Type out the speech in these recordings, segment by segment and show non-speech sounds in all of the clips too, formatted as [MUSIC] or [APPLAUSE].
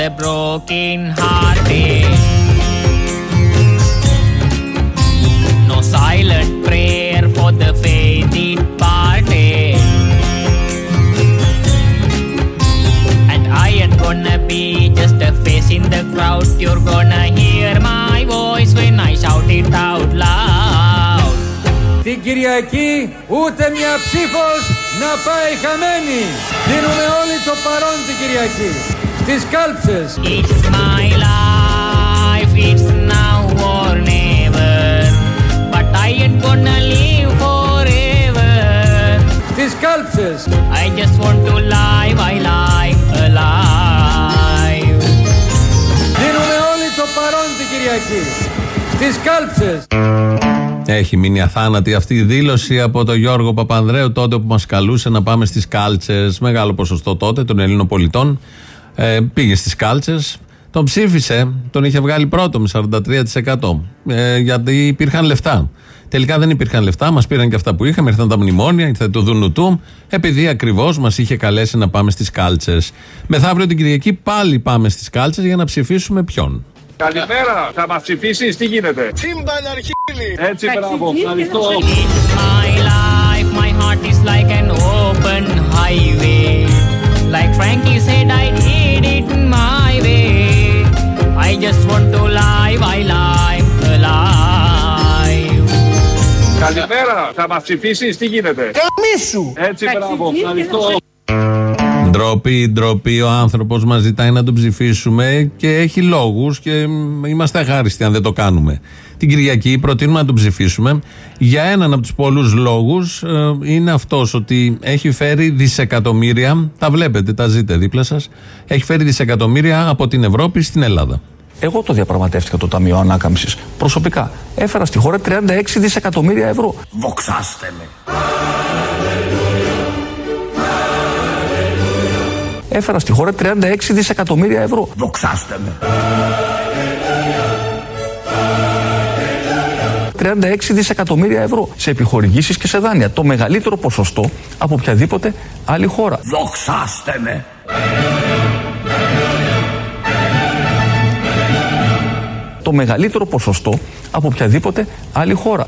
the broken hearted. No silent prayer for the fated parted. And I ain't gonna be just a face in the crowd. You're gonna hear my voice when I shout it out loud. Την Κυριακή ούτε μια ψήφος να πάει χαμένη. Δίνουμε όλοι το παρόν την Κυριακή. Στις κάλψες. It's my life, it's now or never. But I ain't gonna live forever. Στις κάλψες. I just want to live, I live alive. Δίνουμε όλοι το παρόν την Κυριακή. Στις κάλψες. Έχει μείνει αθάνατη αυτή η δήλωση από τον Γιώργο Παπανδρέου τότε που μας καλούσε να πάμε στις κάλτσες. Μεγάλο ποσοστό τότε των Ελλήνων πολιτών ε, πήγε στις κάλτσες. Τον ψήφισε, τον είχε βγάλει πρώτο με 43% ε, γιατί υπήρχαν λεφτά. Τελικά δεν υπήρχαν λεφτά, μας πήραν και αυτά που είχαμε, ήρθαν τα μνημόνια, ήρθε το δούνου του, επειδή ακριβώς μας είχε καλέσει να πάμε στις κάλτσες. Μεθαύριο την Κυριακή πάλι πάμε στις κάλτσες για να ψηφίσουμε ποιον. Καλημέρα, θα μας ψηφίσεις, τι γίνεται; Έτσι, μπράβο, ευχαριστώ. It's my life, my heart is like an open highway. Like Frankie said, I did it my way. I just want to live, I live alive. Καλημέρα, θα μας ψηφίσεις, τι γίνεται; Καμίσου. Έτσι, μπράβο, ευχαριστώ. Ντροπή, ντροπή. Ο άνθρωπος μας ζητάει να τον ψηφίσουμε και έχει λόγους και μ, είμαστε αχάριστοι αν δεν το κάνουμε. Την Κυριακή προτείνουμε να τον ψηφίσουμε για έναν από τους πολλούς λόγους. είναι αυτός ότι έχει φέρει δισεκατομμύρια. Τα βλέπετε, τα ζείτε δίπλα σας. Έχει φέρει δισεκατομμύρια από την Ευρώπη στην Ελλάδα. Εγώ το διαπραγματεύτηκα το Ταμείο Ανάκαμψης προσωπικά. Έφερα στη χώρα 36 δισεκατομμύρια ευρώ. Βοξάστε με. Έφερα στη χώρα 36 δισεκατομμύρια ευρώ. Βοξάστε με. 36 δισεκατομμύρια ευρώ σε επιχορηγήσεις και σε δάνεια. Το μεγαλύτερο ποσοστό από οποιαδήποτε άλλη χώρα. Δοξάστε με. Το μεγαλύτερο ποσοστό από οποιαδήποτε άλλη χώρα.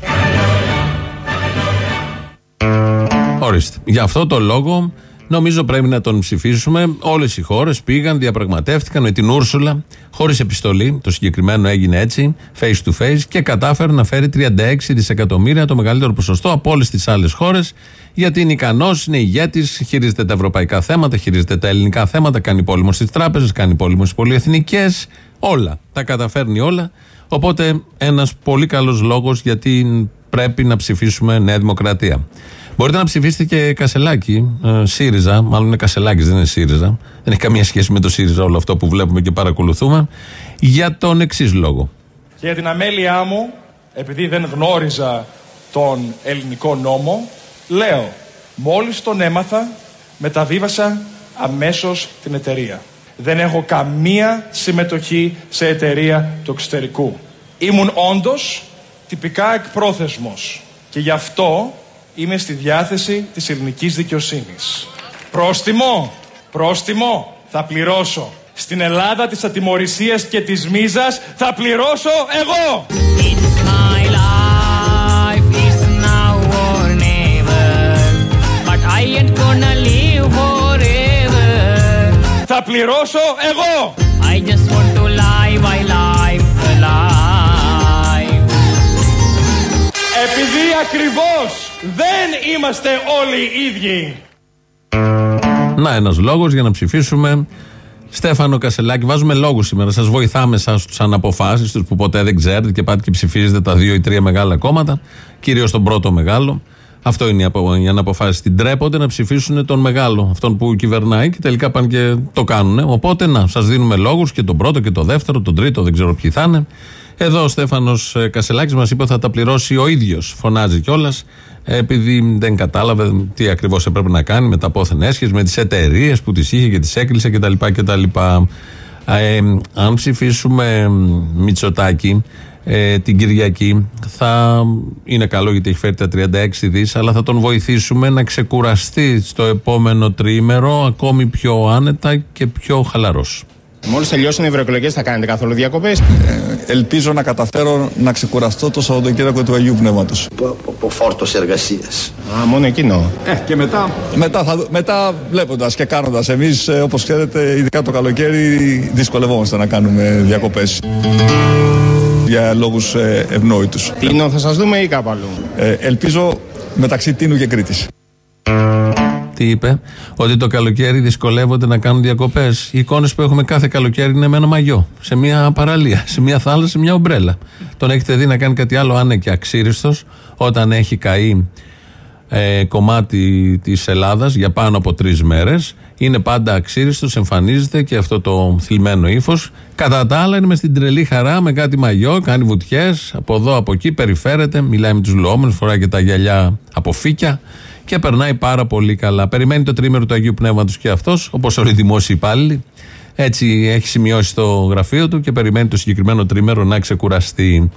Ορίστε. Γι' αυτό το λόγο νομίζω πρέπει να τον ψηφίσουμε. Όλες οι χώρες πήγαν, διαπραγματεύτηκαν με την Ούρσουλα, χωρίς επιστολή. Το συγκεκριμένο έγινε έτσι, face to face, και κατάφερε να φέρει 36 δισεκατομμύρια, το μεγαλύτερο ποσοστό από όλες τις άλλες χώρες, γιατί είναι ικανός, είναι ηγέτης, χειρίζεται τα ευρωπαϊκά θέματα, χειρίζεται τα ελληνικά θέματα, κάνει πόλεμο στις τράπεζες, κάνει πόλεμο στις πολυεθνικές. Όλα. Τα καταφέρνει όλα. Οπότε ένας πολύ καλός λόγος γιατί πρέπει να ψηφίσουμε Νέα Δημοκρατία. Μπορείτε να ψηφίσετε και Κασελάκη, ε, ΣΥΡΙΖΑ, μάλλον είναι Κασελάκης, δεν είναι ΣΥΡΙΖΑ. Δεν έχει καμία σχέση με το ΣΥΡΙΖΑ όλο αυτό που βλέπουμε και παρακολουθούμε. Για τον εξής λόγο. Και για την αμέλειά μου, επειδή δεν γνώριζα τον ελληνικό νόμο, λέω, μόλις τον έμαθα, μεταβίβασα αμέσως την εταιρεία. Δεν έχω καμία συμμετοχή σε εταιρεία του εξωτερικού. Ήμουν όντως τυπικά εκπρόθεσμος και γι' αυτό είμαι στη διάθεση της ελληνικής δικαιοσύνης. Πρόστιμο, πρόστιμο, θα πληρώσω. Στην Ελλάδα της ατιμορρησίας και της μίζας θα πληρώσω εγώ. It's my life, it's now or never. But I ain't gonna live forever. Θα πληρώσω εγώ. Επειδή ακριβώς δεν είμαστε όλοι ίδιοι. Να, ένας λόγος για να ψηφίσουμε Στέφανο Κασελάκη. Βάζουμε λόγους σήμερα. Σας βοηθάμε εσά στους αναποφάσεις που ποτέ δεν ξέρετε και πάτε και ψηφίζετε τα δύο ή τρία μεγάλα κόμματα. Κυρίως τον πρώτο μεγάλο. Αυτό είναι η απο- η αναποφάση. Την τρέπονται να ψηφίσουν τον μεγάλο, αυτόν που κυβερνάει και τελικά πάνε και το κάνουν. Οπότε να, σας δίνουμε λόγους και τον πρώτο και τον δεύτερο, τον τρίτο, δεν ξέρω ποιοι θα είναι. Εδώ ο Στέφανος Κασελάκης μας είπε ότι θα τα πληρώσει ο ίδιος. Φωνάζει κιόλας, επειδή δεν κατάλαβε τι ακριβώς έπρεπε να κάνει με τα πόθεν έσχες, με τις εταιρείες που τις είχε και τις έκλεισε κτλ. κτλ. Ε, αν ψηφίσουμε Μητσοτάκη ε, την Κυριακή θα είναι καλό γιατί έχει φέρει τα 36 δις αλλά θα τον βοηθήσουμε να ξεκουραστεί στο επόμενο τριήμερο ακόμη πιο άνετα και πιο χαλαρός. Μόλις τελειώσουν οι ευρωεκλογές, θα κάνετε καθόλου διακοπές; Ελπίζω να καταφέρω να ξεκουραστώ το Σαββατοκύριακο του Αγίου Πνεύματος. Από φόρτος εργασίας. Α, μόνο εκείνο. Ε, και μετά, μετά, θα, μετά βλέποντας και κάνοντας εμείς, ε, όπως ξέρετε, ειδικά το καλοκαίρι, δυσκολευόμαστε να κάνουμε διακοπές. Για λόγους ε, ευνόητους. Τίνο, θα σας δούμε ή κάπου αλλού; Ε, ελπίζω μεταξύ Τίνου και Κρήτης. Τι είπε, Ότι το καλοκαίρι δυσκολεύονται να κάνουν διακοπές. Οι εικόνες που έχουμε κάθε καλοκαίρι είναι με ένα μαγιό. Σε μια παραλία, σε μια θάλασσα, σε μια ομπρέλα. Τον έχετε δει να κάνει κάτι άλλο, αν είναι και αξίριστος, όταν έχει καεί ε, κομμάτι της Ελλάδας για πάνω από τρεις μέρες. Είναι πάντα αξίριστος, εμφανίζεται και αυτό το θλιμμένο ύφος. Κατά τα άλλα είναι μες στην τρελή χαρά, με κάτι μαγιό, κάνει βουτιές, από εδώ από εκεί, περιφέρεται, μιλάει με τους λοόμενου, φοράει και τα γυαλιά από φύκια και περνάει πάρα πολύ καλά. Περιμένει το τρίμερο του Αγίου Πνεύματος και αυτός, όπως όλοι οι δημόσιοι υπάλληλοι. Έτσι έχει σημειώσει στο γραφείο του και περιμένει το συγκεκριμένο τρίμερο να ξεκουραστεί.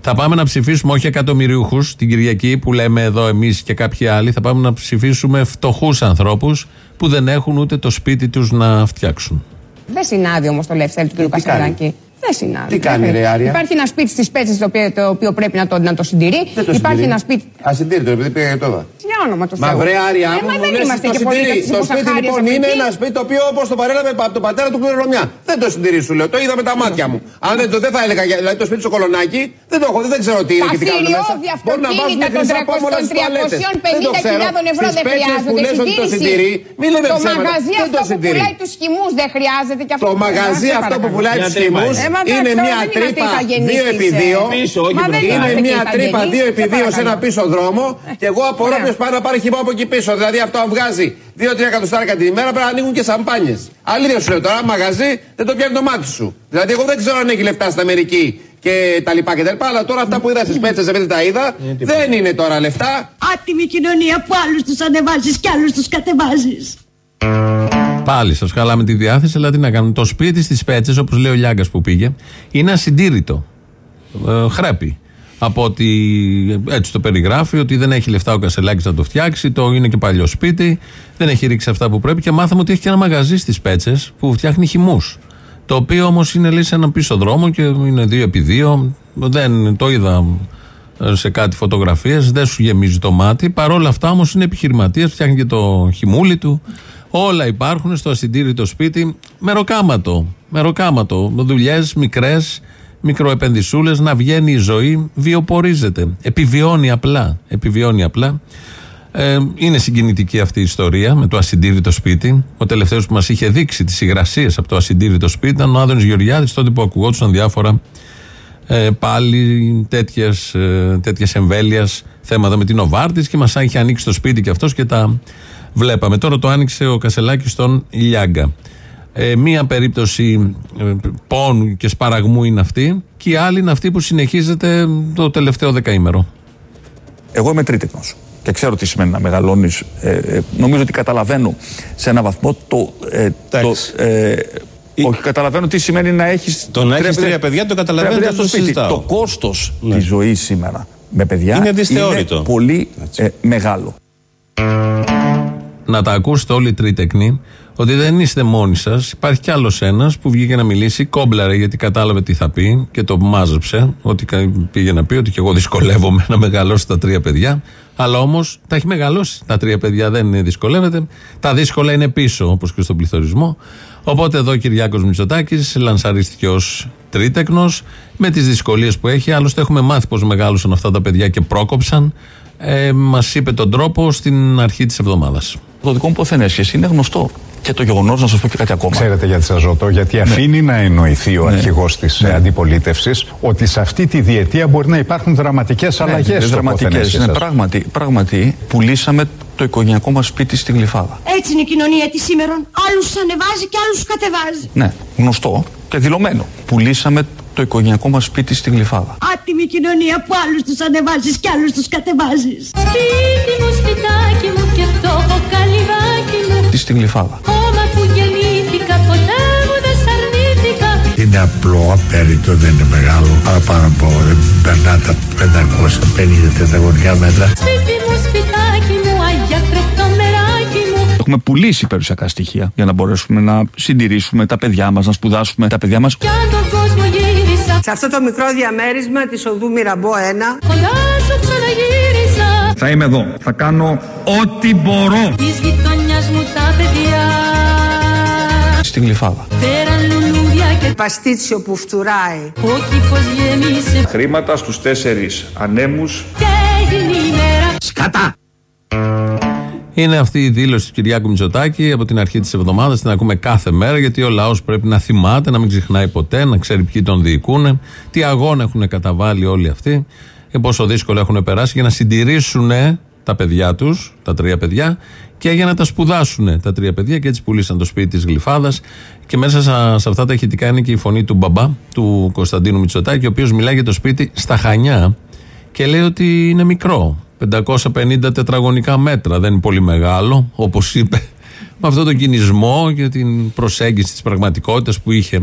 Θα πάμε να ψηφίσουμε όχι εκατομμυρίουχου την Κυριακή που λέμε εδώ εμείς και κάποιοι άλλοι. Θα πάμε να ψηφίσουμε φτωχούς ανθρώπους που δεν έχουν ούτε το σπίτι τους να φτιάξουν. Δεν συνάδει όμως το lifestyle του κ. Κασελάκη. Δεν συνάδει. Τι κάνει, ρε, Άρια; Υπάρχει ένα σπίτι στις Πέτσες το, οποίο- το οποίο πρέπει να το, να το συντηρεί. Δεν το Υπάρχει συντηρεί. ένα σπίτι. Ασυντήρητο, επειδή πήγα για τώρα. Για όνομα του Μα Θεού. βρε Άρια Ε, μου, μα μου δεν λες είμαστε το και πολύ συντηρεί. Το σπίτι λοιπόν είναι ένα σπίτι το οποίο όπως το παρέλαβε από τον πατέρα του κληρονομιά. Δεν το συντηρεί, σου λέω. Το είδα με τα μάτια μου. Αν δεν το δεν θα έλεγα, για- δηλαδή το σπίτι στο κολονάκι, δεν το έχω, δεν ξέρω τι είναι Τα και τι κάνουν μέσα. θηριώδη Μπορεί να βάζουν αυτοκίνητα των χρυσά πόμολα στις τουαλέτες. Δεν το ξέρω. 350.000 ευρώ Στις δεν πέτσες χρειάζεται που λες ότι το συντηρεί, συντήρηση. μην λέμε Το ψέματα. μαγαζί Δεν αυτό το που συντηρεί. πουλάει του χυμού δεν χρειάζεται και αυτό. Το μαγαζί Σε αυτό που παρακαλώ. πουλάει Μια του τρύπα χυμού Ε, μα είναι εντάξει, μια δεν είμαστε τρύπα ηθαγενείς 2 επί της, 2 ε. Πίσω, όχι Μα μπροστά. δεν Είναι είμαστε μια και τρύπα ηθαγενείς. 2 επί Σε 2 σε ένα παρακαλώ. πίσω δρόμο και εγώ απορώ Ναι. ποιο πάει να πάρει χυμό από εκεί πίσω. Δηλαδή αυτό αν βγάζει 2-3 εκατοστάρικα την ημέρα πρέπει να ανοίγουν και σαμπάνιες. Αλήθεια σου λέω τώρα, μαγαζί δεν το πιάνει το μάτι σου. Δηλαδή εγώ δεν ξέρω αν έχει λεφτά στην Αμερική και τα λοιπά και τα λοιπά, αλλά τώρα αυτά που είδα στις πέτσες επειδή τα είδα δεν είναι τώρα λεφτά. Άτιμη κοινωνία που άλλους τους ανεβάζεις και άλλους τους κατεβάζεις. Πάλι σας χαλάμε τη διάθεση, αλλά τι να κάνουμε. Το σπίτι στις Πέτσες, όπως λέει ο Λιάγκας που πήγε, είναι ασυντήρητο. Ε, χρέπει. Από ότι έτσι το περιγράφει, ότι δεν έχει λεφτά ο Κασελάκης να το φτιάξει, το είναι και παλιό σπίτι, δεν έχει ρίξει αυτά που πρέπει και μάθαμε ότι έχει και ένα μαγαζί στις Πέτσες που φτιάχνει χυμούς. Το οποίο όμως είναι λέει σε έναν πίσω δρόμο και είναι δύο επί δύο. Δεν το είδα ε, σε κάτι φωτογραφίες, δεν σου γεμίζει το μάτι. Παρ' όλα αυτά όμως είναι επιχειρηματίας, φτιάχνει και το χυμούλι του. Όλα υπάρχουν στο ασυντήρητο σπίτι. Μεροκάματο. Μεροκάματο. Δουλειές μικρές, μικροεπενδυσούλες, να βγαίνει η ζωή, βιοπορίζεται. Επιβιώνει απλά. Επιβιώνει απλά. Ε, είναι συγκινητική αυτή η ιστορία με το ασυντήρητο σπίτι. Ο τελευταίος που μας είχε δείξει τις υγρασίες από το ασυντήρητο σπίτι ήταν ο Άδωνης Γεωργιάδης, τότε που ακουγόντουσαν διάφορα ε, πάλι τέτοιες, ε, τέτοιες εμβέλειας θέματα με την Οβάρτης και μας είχε ανοίξει το σπίτι και αυτός και τα βλέπαμε. Τώρα το άνοιξε ο Κασελάκης στον Λιάγκα. Ε, μία περίπτωση ε, πόνου και σπαραγμού είναι αυτή και η άλλη είναι αυτή που συνεχίζεται το τελευταίο δεκαήμερο. Εγώ είμαι τρίτεκνος και ξέρω τι σημαίνει να μεγαλώνεις. νομίζω ότι καταλαβαίνω σε έναν βαθμό το. Ε, το Εντάξει. ε, όχι, καταλαβαίνω τι σημαίνει να έχεις. Το να έχεις τρία παιδιά το καταλαβαίνω, τρία δεν το στο σπίτι. συζητάω. Το κόστος Ναι. της ζωής σήμερα με παιδιά Είναι δυσθεώρητο. πολύ ε, μεγάλο. να τα ακούσετε όλοι οι τρίτεκνοι ότι δεν είστε μόνοι σας. Υπάρχει κι άλλος ένας που βγήκε να μιλήσει, κόμπλαρε γιατί κατάλαβε τι θα πει και το μάζεψε. Ότι κα- πήγε να πει ότι και εγώ δυσκολεύομαι [LAUGHS] να μεγαλώσω τα τρία παιδιά. Αλλά όμως τα έχει μεγαλώσει τα τρία παιδιά, δεν δυσκολεύεται. Τα δύσκολα είναι πίσω, όπως και στον πληθωρισμό. Οπότε εδώ ο Κυριάκος Μητσοτάκης λανσαρίστηκε ως τρίτεκνος με τις δυσκολίες που έχει. Άλλωστε, έχουμε μάθει πώ μεγάλωσαν αυτά τα παιδιά και πρόκοψαν. Ε, Μας είπε τον τρόπο στην αρχή της εβδομάδας. Το δικό μου ποθενέσχεση είναι γνωστό. Και το γεγονός, να σας πω και κάτι ακόμα. Ξέρετε γιατί σα ρωτώ, γιατί αφήνει να εννοηθεί ο Ναι. αρχηγός της Ναι. αντιπολίτευσης ότι σε αυτή τη διετία μπορεί να υπάρχουν δραματικές αλλαγέ Ναι, στο δραματικές. ποθενέσχε Ναι, σας. πράγματι, πράγματι, πουλήσαμε το οικογενειακό μας σπίτι στη Γλυφάδα. Έτσι είναι η κοινωνία της σήμερα. Άλλους τους ανεβάζει και άλλους τους κατεβάζει. Ναι, γνωστό και δηλωμένο. Πουλήσαμε το οικογενειακό μας σπίτι στη Γλυφάδα. Άτιμη κοινωνία που άλλους τους ανεβάζεις και άλλους τους κατεβάζεις. Σπίτι μου, σπιτάκι μου και φτώχο καλυβάκι μου Τι στη Γλυφάδα. Χώμα που γεννήθηκα ποτέ μου δεν σ' αρνήθηκα Είναι απλό, απέριτο, δεν είναι μεγάλο. Αλλά πάνω από δεν περνά τα 550 τετραγωνικά μέτρα. Σπίτι μου, σπιτάκι Έχουμε πουλήσει περιουσιακά στοιχεία για να μπορέσουμε να συντηρήσουμε τα παιδιά μας, να σπουδάσουμε τα παιδιά μας. Κι αν τον κόσμο γύρισα Σε αυτό το μικρό διαμέρισμα της οδού Μυραμπό 1 Κοντά σου ξαναγύρισα Θα είμαι εδώ. Θα κάνω ό,τι μπορώ. Της γειτονιάς μου τα παιδιά Στην Γλυφάδα. Φέραν λουλούδια και Παστίτσιο που φτουράει ο κήπος γέμισε Χρήματα στους τέσσερις ανέμους Και έγινε η μέρα Σκατά! Είναι αυτή η δήλωση του Κυριάκου Μητσοτάκη από την αρχή της εβδομάδας. Την ακούμε κάθε μέρα γιατί ο λαός πρέπει να θυμάται, να μην ξεχνάει ποτέ, να ξέρει ποιοι τον διοικούν, τι αγώνα έχουν καταβάλει όλοι αυτοί και πόσο δύσκολο έχουν περάσει για να συντηρήσουν τα παιδιά τους, τα τρία παιδιά, και για να τα σπουδάσουν τα τρία παιδιά και έτσι πουλήσαν το σπίτι της Γλυφάδας. Και μέσα σε, σε αυτά τα ηχητικά είναι και η φωνή του μπαμπά, του Κωνσταντίνου Μητσοτάκη, ο οποίος μιλάει για το σπίτι στα Χανιά και λέει ότι είναι μικρό. 550 τετραγωνικά μέτρα, δεν είναι πολύ μεγάλο, όπως είπε, με αυτόν τον κινησμό και την προσέγγιση της πραγματικότητας που είχε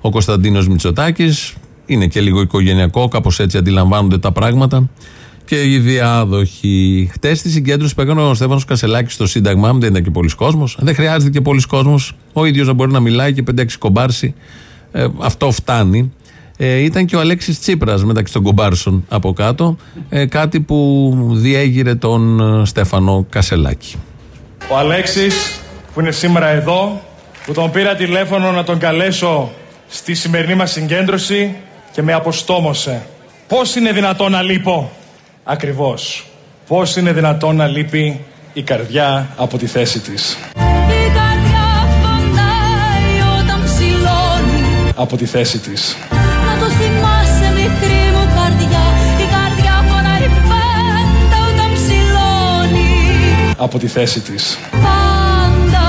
ο Κωνσταντίνος Μητσοτάκης. Είναι και λίγο οικογενειακό, κάπως έτσι αντιλαμβάνονται τα πράγματα. Και οι διάδοχοι. Χτες στη συγκέντρωση που έκανε ο Στέφανος Κασελάκης στο Σύνταγμα, δεν ήταν και πολλοί κόσμος. Δεν χρειάζεται και πολλοί κόσμος. Ο ίδιος να μπορεί να μιλάει και 5-6 κομπάρσι. Ε, αυτό φτάνει. Ε, ήταν και ο Αλέξης Τσίπρας μεταξύ των κομπάρσων από κάτω. Ε, κάτι που διέγειρε τον ε, Στέφανο Κασελάκη. Ο Αλέξης που είναι σήμερα εδώ, που τον πήρα τηλέφωνο να τον καλέσω στη σημερινή μας συγκέντρωση και με αποστόμωσε. Πώς είναι δυνατόν να λείπω; Ακριβώς. Πώς είναι δυνατόν να λείπει η καρδιά από τη θέση της; Η καρδιά πονάει όταν ψηλώνει Από τη θέση της. Από τη θέση της. Πάντα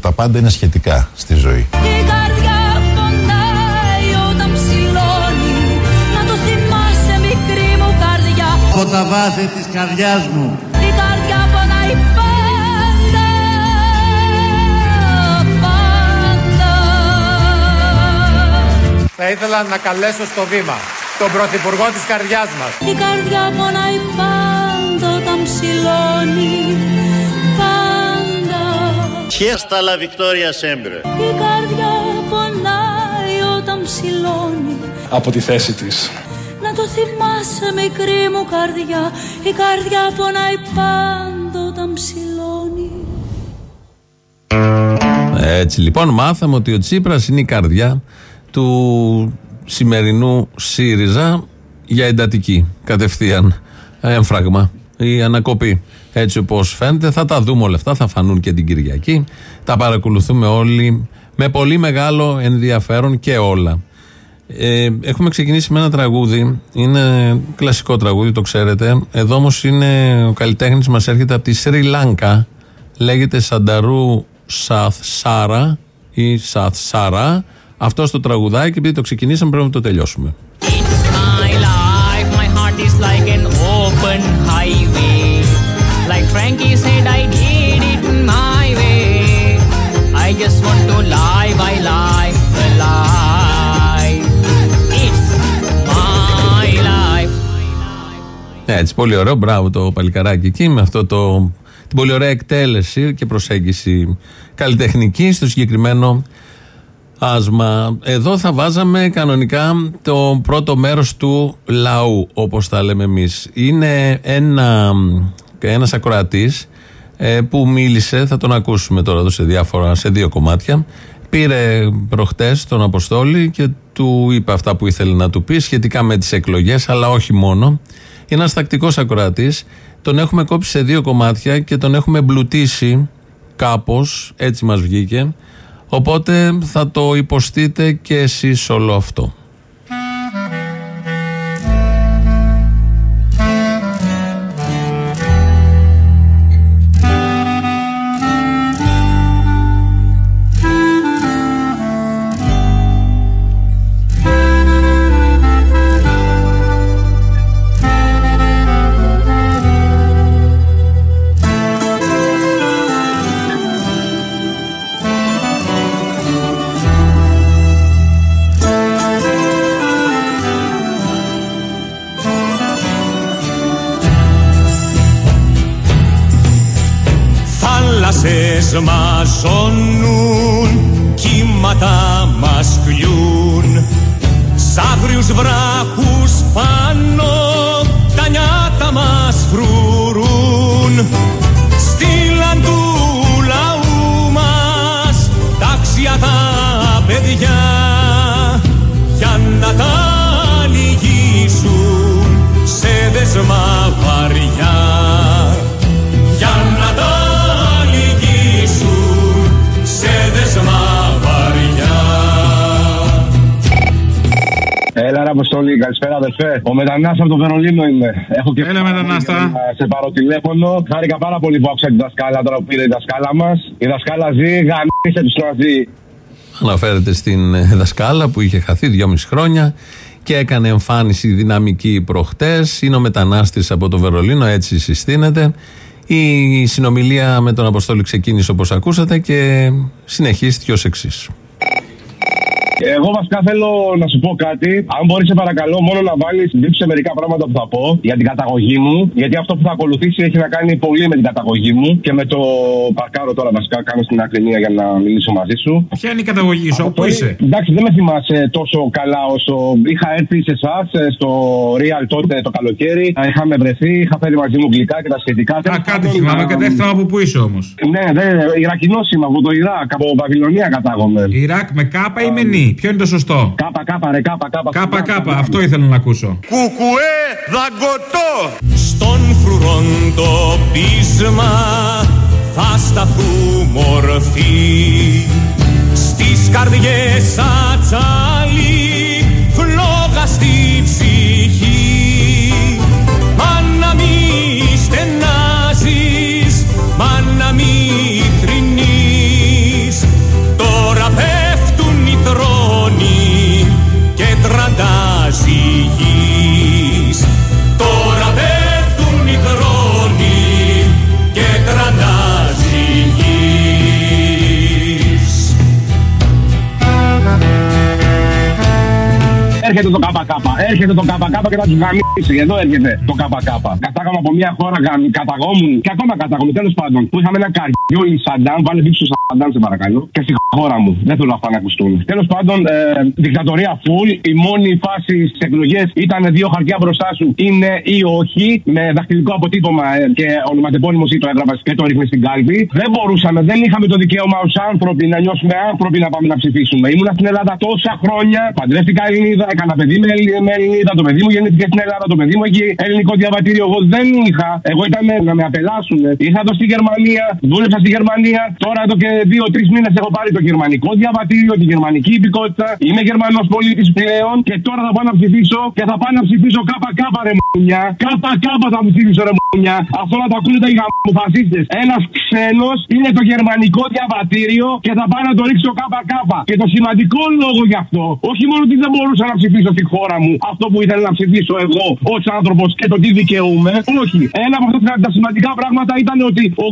Τα πάντα είναι σχετικά στη ζωή. Η καρδιά πονάει όταν ψηλώνει Να το θυμάσαι μικρή μου καρδιά Από τα βάθη της καρδιάς μου Η καρδιά πονάει πάντα Πάντα Θα ήθελα να καλέσω στο βήμα τον Πρωθυπουργό της καρδιάς μας. Η καρδιά πονάει πάντα όταν ψηλώνει Πάντα. Fiesta la Victoria sempre Η καρδιά πονάει όταν ψηλώνει. Από τη θέση της. Να το θυμάσαι μικρή μου καρδιά. Η καρδιά πονάει πάντα όταν ψηλώνει. Έτσι λοιπόν μάθαμε ότι ο Τσίπρας είναι η καρδιά του σημερινού ΣΥΡΙΖΑ για εντατική κατευθείαν. Έμφραγμα ή ανακοπή. Έτσι όπως φαίνεται θα τα δούμε όλα αυτά, θα φανούν και την Κυριακή. Τα παρακολουθούμε όλοι με πολύ μεγάλο ενδιαφέρον και όλα. Ε, έχουμε ξεκινήσει με ένα τραγούδι. Είναι κλασικό τραγούδι, το ξέρετε. Εδώ όμως είναι ο καλλιτέχνης μας έρχεται από τη Σρι Λάνκα. Λέγεται Σανταρού Σαθ Σάρα ή Σαθ Σάρα. Αυτό το τραγουδάει και επειδή το ξεκινήσαμε πρέπει να το τελειώσουμε. My life, my heart is like an open highway. Like Frankie said, I did it my way. I just want to live, I live the life. It's my life. Έτσι, πολύ ωραίο. Μπράβο το παλικαράκι εκεί με αυτό το, την πολύ ωραία εκτέλεση και προσέγγιση καλλιτεχνική στο συγκεκριμένο άσμα. Εδώ θα βάζαμε κανονικά το πρώτο μέρος του λαού, όπως τα λέμε εμείς. Είναι ένα, ένας ακροατής ε, που μίλησε, θα τον ακούσουμε τώρα εδώ σε, διάφορα, σε δύο κομμάτια. Πήρε προχτές τον Αποστόλη και του είπε αυτά που ήθελε να του πει σχετικά με τις εκλογές, αλλά όχι μόνο. Είναι ένας τακτικός ακροατής. Τον έχουμε κόψει σε δύο κομμάτια και τον έχουμε εμπλουτίσει κάπως, έτσι μας βγήκε. Οπότε θα το υποστείτε και εσείς όλο αυτό. Αποστολή, καλησπέρα, αδερφέ. Ο μετανάστας από το Βερολίνο είμαι. Έχω και Έλα, μετανάστα. να Σε πάρω τηλέφωνο. Χάρηκα πάρα πολύ που άκουσα τη δασκάλα τώρα που πήρε η δασκάλα μας. Η δασκάλα ζει, γαμίσε τους ναζί. Αναφέρεται στην ε, δασκάλα που είχε χαθεί δυόμιση χρόνια και έκανε εμφάνιση δυναμική προχτές. Είναι ο μετανάστης από το Βερολίνο, έτσι συστήνεται. Η συνομιλία με τον Αποστόλη ξεκίνησε όπως ακούσατε και συνεχίστηκε ως εξής. Εγώ βασικά θέλω να σου πω κάτι. Αν μπορείς, σε παρακαλώ, μόνο να βάλεις σε μερικά πράγματα που θα πω για την καταγωγή μου. Γιατί αυτό που θα ακολουθήσει έχει να κάνει πολύ με την καταγωγή μου και με το παρκάρο τώρα βασικά. Κάνω στην άκρη για να μιλήσω μαζί σου. Ποια είναι η καταγωγή σου, πού είσαι; Εντάξει, δεν με θυμάσαι τόσο καλά όσο είχα έρθει σε εσάς στο Real τότε το καλοκαίρι. Είχαμε βρεθεί, είχα φέρει μαζί μου γλυκά και τα σχετικά. Α, κάτι θυμάμαι και δεν θυμάμαι από πού είσαι όμως. Ναι, ναι, Ιρακινός είμαι από το Ιράκ, από Βαβυλωνία κατάγομαι. Ιράκ με κάπα ή με νι. Ποιο είναι το σωστό; Κάπα, κάπα, ρε, κάπα, κάπα. Κάπα, κάπα. Αυτό ήθελα να ακούσω. Κουκουέ δαγκωτό Στον φρουρόν το πείσμα θα σταθούμε ορθοί Στις καρδιές ατσάλι Έρχεται το ΚΚ και θα τους γαμίσει. Εδώ έρχεται το ΚΚ. Κατάγαμε από μια χώρα γαμ- καταγόμουν και ακόμα κατάγομαι τέλος πάντων. Που είχαμε ένα καριόλι Σαντάμ. Βάλε δείξου Σαντάμ, σε παρακαλώ. Και στη χώρα μου. Δεν θέλω αυτά να ακουστούν. Τέλος πάντων, ε, δικτατορία full. Η μόνη φάση στις εκλογές ήταν δύο χαρτιά μπροστά σου. Είναι ή όχι. Με δαχτυλικό αποτύπωμα ε, και ονοματεπώνυμος ή το έγραφες και το ρίχνει στην κάλπη. Δεν μπορούσαμε, δεν είχαμε το δικαίωμα ως άνθρωποι να νιώσουμε άνθρωποι να πάμε να ψηφίσουμε. Ήμουνα στην Ελλάδα τόσα χρόνια. Παντρεύτηκα Ελληνίδα, έκανα παιδί με, Ελλη- με Ελληνίδα. Το παιδί μου γεννήθηκε στην Ελλάδα. Το παιδί μου έχει ελληνικό διαβατήριο. Εγώ δεν είχα. Εγώ ήταν να με απελάσουν. Ήρθα εδώ στη Γερμανία, δούλεψα στη Γερμανία. Τώρα εδώ και δύο-τρει μήνες έχω πάρει το γερμανικό διαβατήριο, τη γερμανική υπηκότητα. Είμαι Γερμανός πολίτης πλέον και τώρα θα πάω να ψηφίσω και θα πάω να ψηφίσω κάπα κάπα ρε μουνιά. Κάπα κάπα θα ψηφίσω ρε μουνιά. Αυτό να το ακούνε τα γαμμουφασίστε. Ένας ξένος είναι το γερμανικό διαβατήριο και θα πάω να το ρίξω κάπα κάπα. Και το σημαντικό λόγο γι' αυτό, όχι μόνο ότι δεν μπορούσα να ψηφίσω στη χώρα μου αυτό που ήθελα να ψηφίσω εγώ ως άνθρωπος και το τι δικαιούμαι. Όχι. Ένα από αυτά τα- τα σημαντικά πράγματα ήταν ότι ο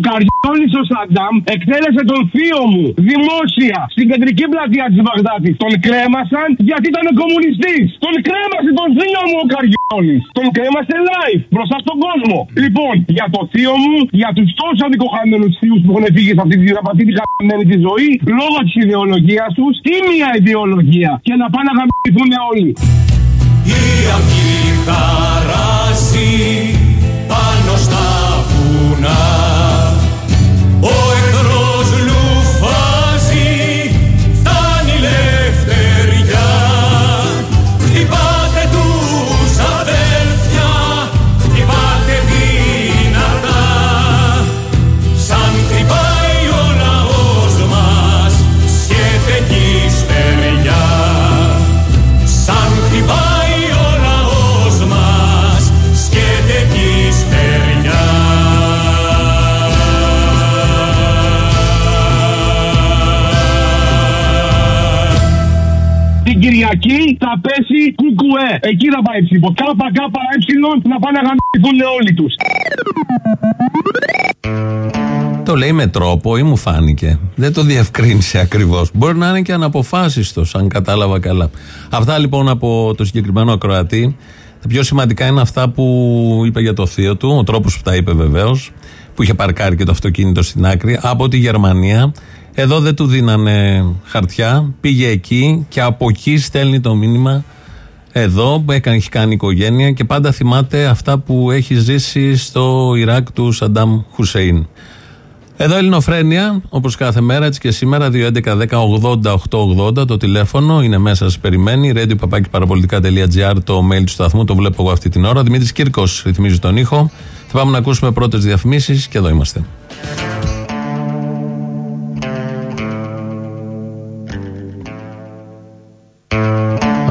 Καριόλη ο Σαντάμ εκτέλεσε τον θείο μου δημόσια στην κεντρική πλατεία της Βαγδάτης. Τον κρέμασαν γιατί ήταν κομμουνιστής. Τον κρέμασε τον θείο μου ο Καριόλη. Τον κρέμασε live μπροστά στον κόσμο. Λοιπόν, για το θείο μου, για τους τόσους αδικοχαμένου θείους που έχουν φύγει σε αυτή τη, από αυτή τη χαμένη τη ζωή, λόγω της ιδεολογίας τους ή μια ιδεολογία. Και να πάνε να γαμηθούν όλοι. Η αυγή χαράζει πάνω στα βουνά Ο Την Κυριακή θα πέσει κουκουέ. Εκεί θα πάει ψήφος. Κάπα κάπα ε να πάνε να γαμηθούν όλοι τους. Το λέει με τρόπο ή μου φάνηκε. Δεν το διευκρίνησε ακριβώς. Μπορεί να είναι και αναποφάσιστος, αν κατάλαβα καλά. Αυτά λοιπόν από το συγκεκριμένο ακροατή. Τα πιο σημαντικά είναι αυτά που είπε για το θείο του, ο τρόπος που τα είπε βεβαίως, που είχε παρκάρει και το αυτοκίνητο στην άκρη, από τη Γερμανία. Εδώ δεν του δίνανε χαρτιά, πήγε εκεί και από εκεί στέλνει το μήνυμα εδώ που έκανε, έχει κάνει οικογένεια και πάντα θυμάται αυτά που έχει ζήσει στο Ιράκ του Σαντάμ Χουσέιν. Εδώ Ελληνοφρένια, όπως κάθε μέρα, έτσι και σήμερα, 2.11.10.80.880 το τηλέφωνο είναι μέσα, σας περιμένει. Radio παπάκι παραπολιτικά.gr το mail του σταθμού, το βλέπω εγώ αυτή την ώρα. Δημήτρης Κύρκος ρυθμίζει τον ήχο. Θα πάμε να ακούσουμε πρώτες διαφημίσεις και εδώ είμαστε.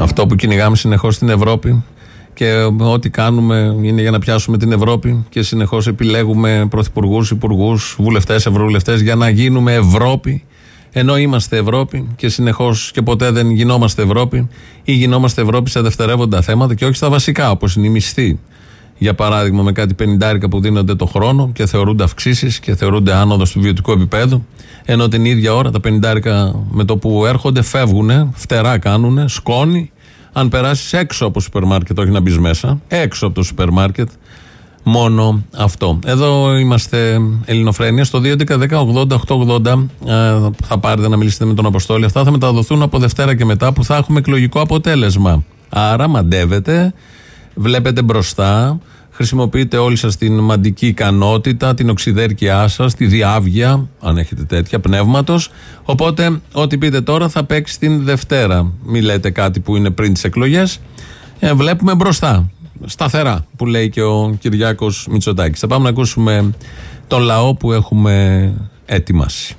Αυτό που κυνηγάμε συνεχώς στην Ευρώπη και ό,τι κάνουμε είναι για να πιάσουμε την Ευρώπη και συνεχώς επιλέγουμε πρωθυπουργούς, υπουργούς, βουλευτές, ευρωβουλευτές για να γίνουμε Ευρώπη. Ενώ είμαστε Ευρώπη και συνεχώς και ποτέ δεν γινόμαστε Ευρώπη ή γινόμαστε Ευρώπη σε δευτερεύοντα θέματα και όχι στα βασικά όπως είναι η μισθή. Για παράδειγμα, με κάτι πενιντάρικα που δίνονται το χρόνο και θεωρούνται αυξήσεις και θεωρούνται άνοδος του βιωτικού επίπεδου. Ενώ την ίδια ώρα τα πενιντάρικα με το που έρχονται φεύγουν, φτερά κάνουν, σκόνη. Αν περάσεις έξω από το σούπερ μάρκετ, όχι να μπεις μέσα, έξω από το σούπερ μάρκετ, μόνο αυτό. Εδώ είμαστε Ελληνοφρένια. Στο 2.11.10.80.880 ε, θα πάρετε να μιλήσετε με τον Αποστόλη. Αυτά θα μεταδοθούν από Δευτέρα και μετά που θα έχουμε εκλογικό αποτέλεσμα. Άρα μαντεύετε, βλέπετε μπροστά, χρησιμοποιείτε όλη σας την μαντική ικανότητα, την οξυδέρκειά σας, τη διάβγεια, αν έχετε τέτοια, πνεύματος. Οπότε, ό,τι πείτε τώρα θα παίξει την Δευτέρα. Μη λέτε κάτι που είναι πριν τις εκλογές. Ε, βλέπουμε μπροστά, σταθερά, που λέει και ο Κυριάκος Μητσοτάκης. Θα πάμε να ακούσουμε τον λαό που έχουμε ετοιμάσει.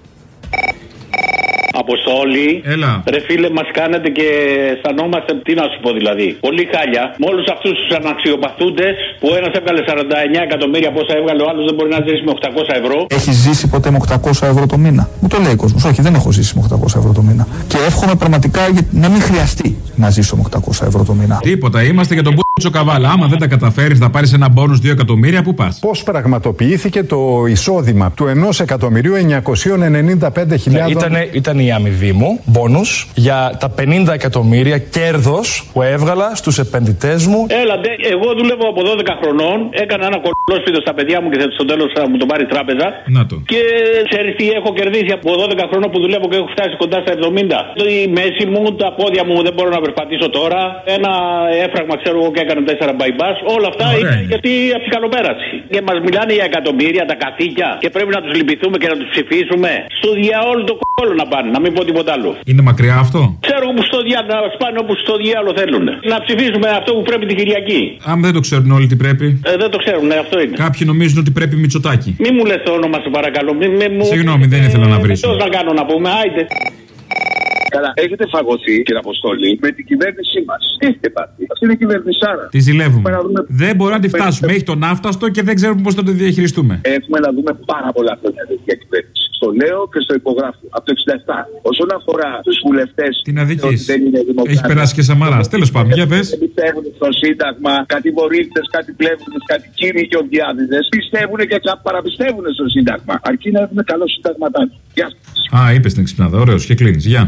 Αποστόλη. Έλα. Ρε φίλε, μας κάνετε και αισθανόμαστε. Τι να σου πω δηλαδή. Πολύ χάλια. Με όλους αυτούς τους αναξιοπαθούντες που ένας έβγαλε 49 εκατομμύρια πόσα έβγαλε, ο άλλος δεν μπορεί να ζήσει με 800 ευρώ. Έχει ζήσει ποτέ με 800 ευρώ το μήνα; Μου το λέει ο κόσμος. Όχι, δεν έχω ζήσει με 800 ευρώ το μήνα. Και εύχομαι πραγματικά για- να μην χρειαστεί να ζήσω με 800 ευρώ το μήνα. Τίποτα, είμαστε για τον Μπούτσο Καβάλα. Άμα δεν τα καταφέρεις, θα πάρεις ένα μπόνους 2 εκατομμύρια, πού πας; Πώς πραγματοποιήθηκε το εισόδημα του 1.995.000 Ήτανε, ήταν η αμοιβή μου, μπόνους, για τα 50 εκατομμύρια κέρδος που έβγαλα στους επενδυτές μου. Έλα, ντε, εγώ δουλεύω από 12 χρονών. Έκανα ένα κολόσπιτο στα παιδιά μου και στο τέλος θα μου το πάρει η τράπεζα. Να το. Και ξέρεις τι έχω κερδίσει από 12 χρόνια που δουλεύω και έχω φτάσει κοντά στα 70. Η μέση μου, τα πόδια μου δεν μπορώ να περπατήσω τώρα. Ένα έφραγμα ξέρω εγώ και έκανε 4 bypass. Όλα αυτά Ωραία είναι είναι. γιατί από την καλοπέραση. Και μας μιλάνε για εκατομμύρια, τα καθήκια και πρέπει να τους λυπηθούμε και να τους ψηφίσουμε. Στο διαόλου το κόλλο να πάνε, να μην πω τίποτα άλλο. Είναι μακριά αυτό; Ξέρω όπου στο διάλογο, να σπάνε όπου στο διάλογο θέλουν. Να ψηφίσουμε αυτό που πρέπει την Κυριακή. Αν δεν το ξέρουν όλοι τι πρέπει. Ε, δεν το ξέρουν, ναι, αυτό είναι. Κάποιοι νομίζουν ότι πρέπει Μητσοτάκι. Μη μου λες το όνομα, σε παρακαλώ. Μη, μη μου... Συγγνώμη, δεν ήθελα να βρίσω. Πώ να κάνω να πούμε, άιτε. Καλά, έχετε φαγωθεί, κύριε Αποστόλη, με την κυβέρνησή μας. Τι έχετε πάθει. Αυτή είναι η κυβερνησάρα. Τη ζηλεύουμε. Έχουμε να δούμε- Δεν μπορούμε να τη φτάσουμε. Έχει τον άφταστο και δεν ξέρουμε πώς θα το διαχειριστούμε. Έχουμε να δούμε πάρα πολλά χρόνια τέτοια κυβέρνηση. Στο λέω και στο υπογράφω. Από το 67. Όσον αφορά τους βουλευτές. Την αδικής. ότι δεν είναι δημοκράτες, Έχει περάσει και Σαμαρά. Τέλος πάντων, για πες. Δεν πιστεύουν στο Σύνταγμα, κάτι βορείτε, κάτι πλεύοντε, κάτι κύριοι και οδειάδιδε. Πιστεύουν και παραπιστεύουν στο Σύνταγμα. Αρκεί να έχουμε καλό συνταγματάκι. Γεια σας. Α, είπες την ξυπνάδα. Ωραίος και κλείνεις. Γεια.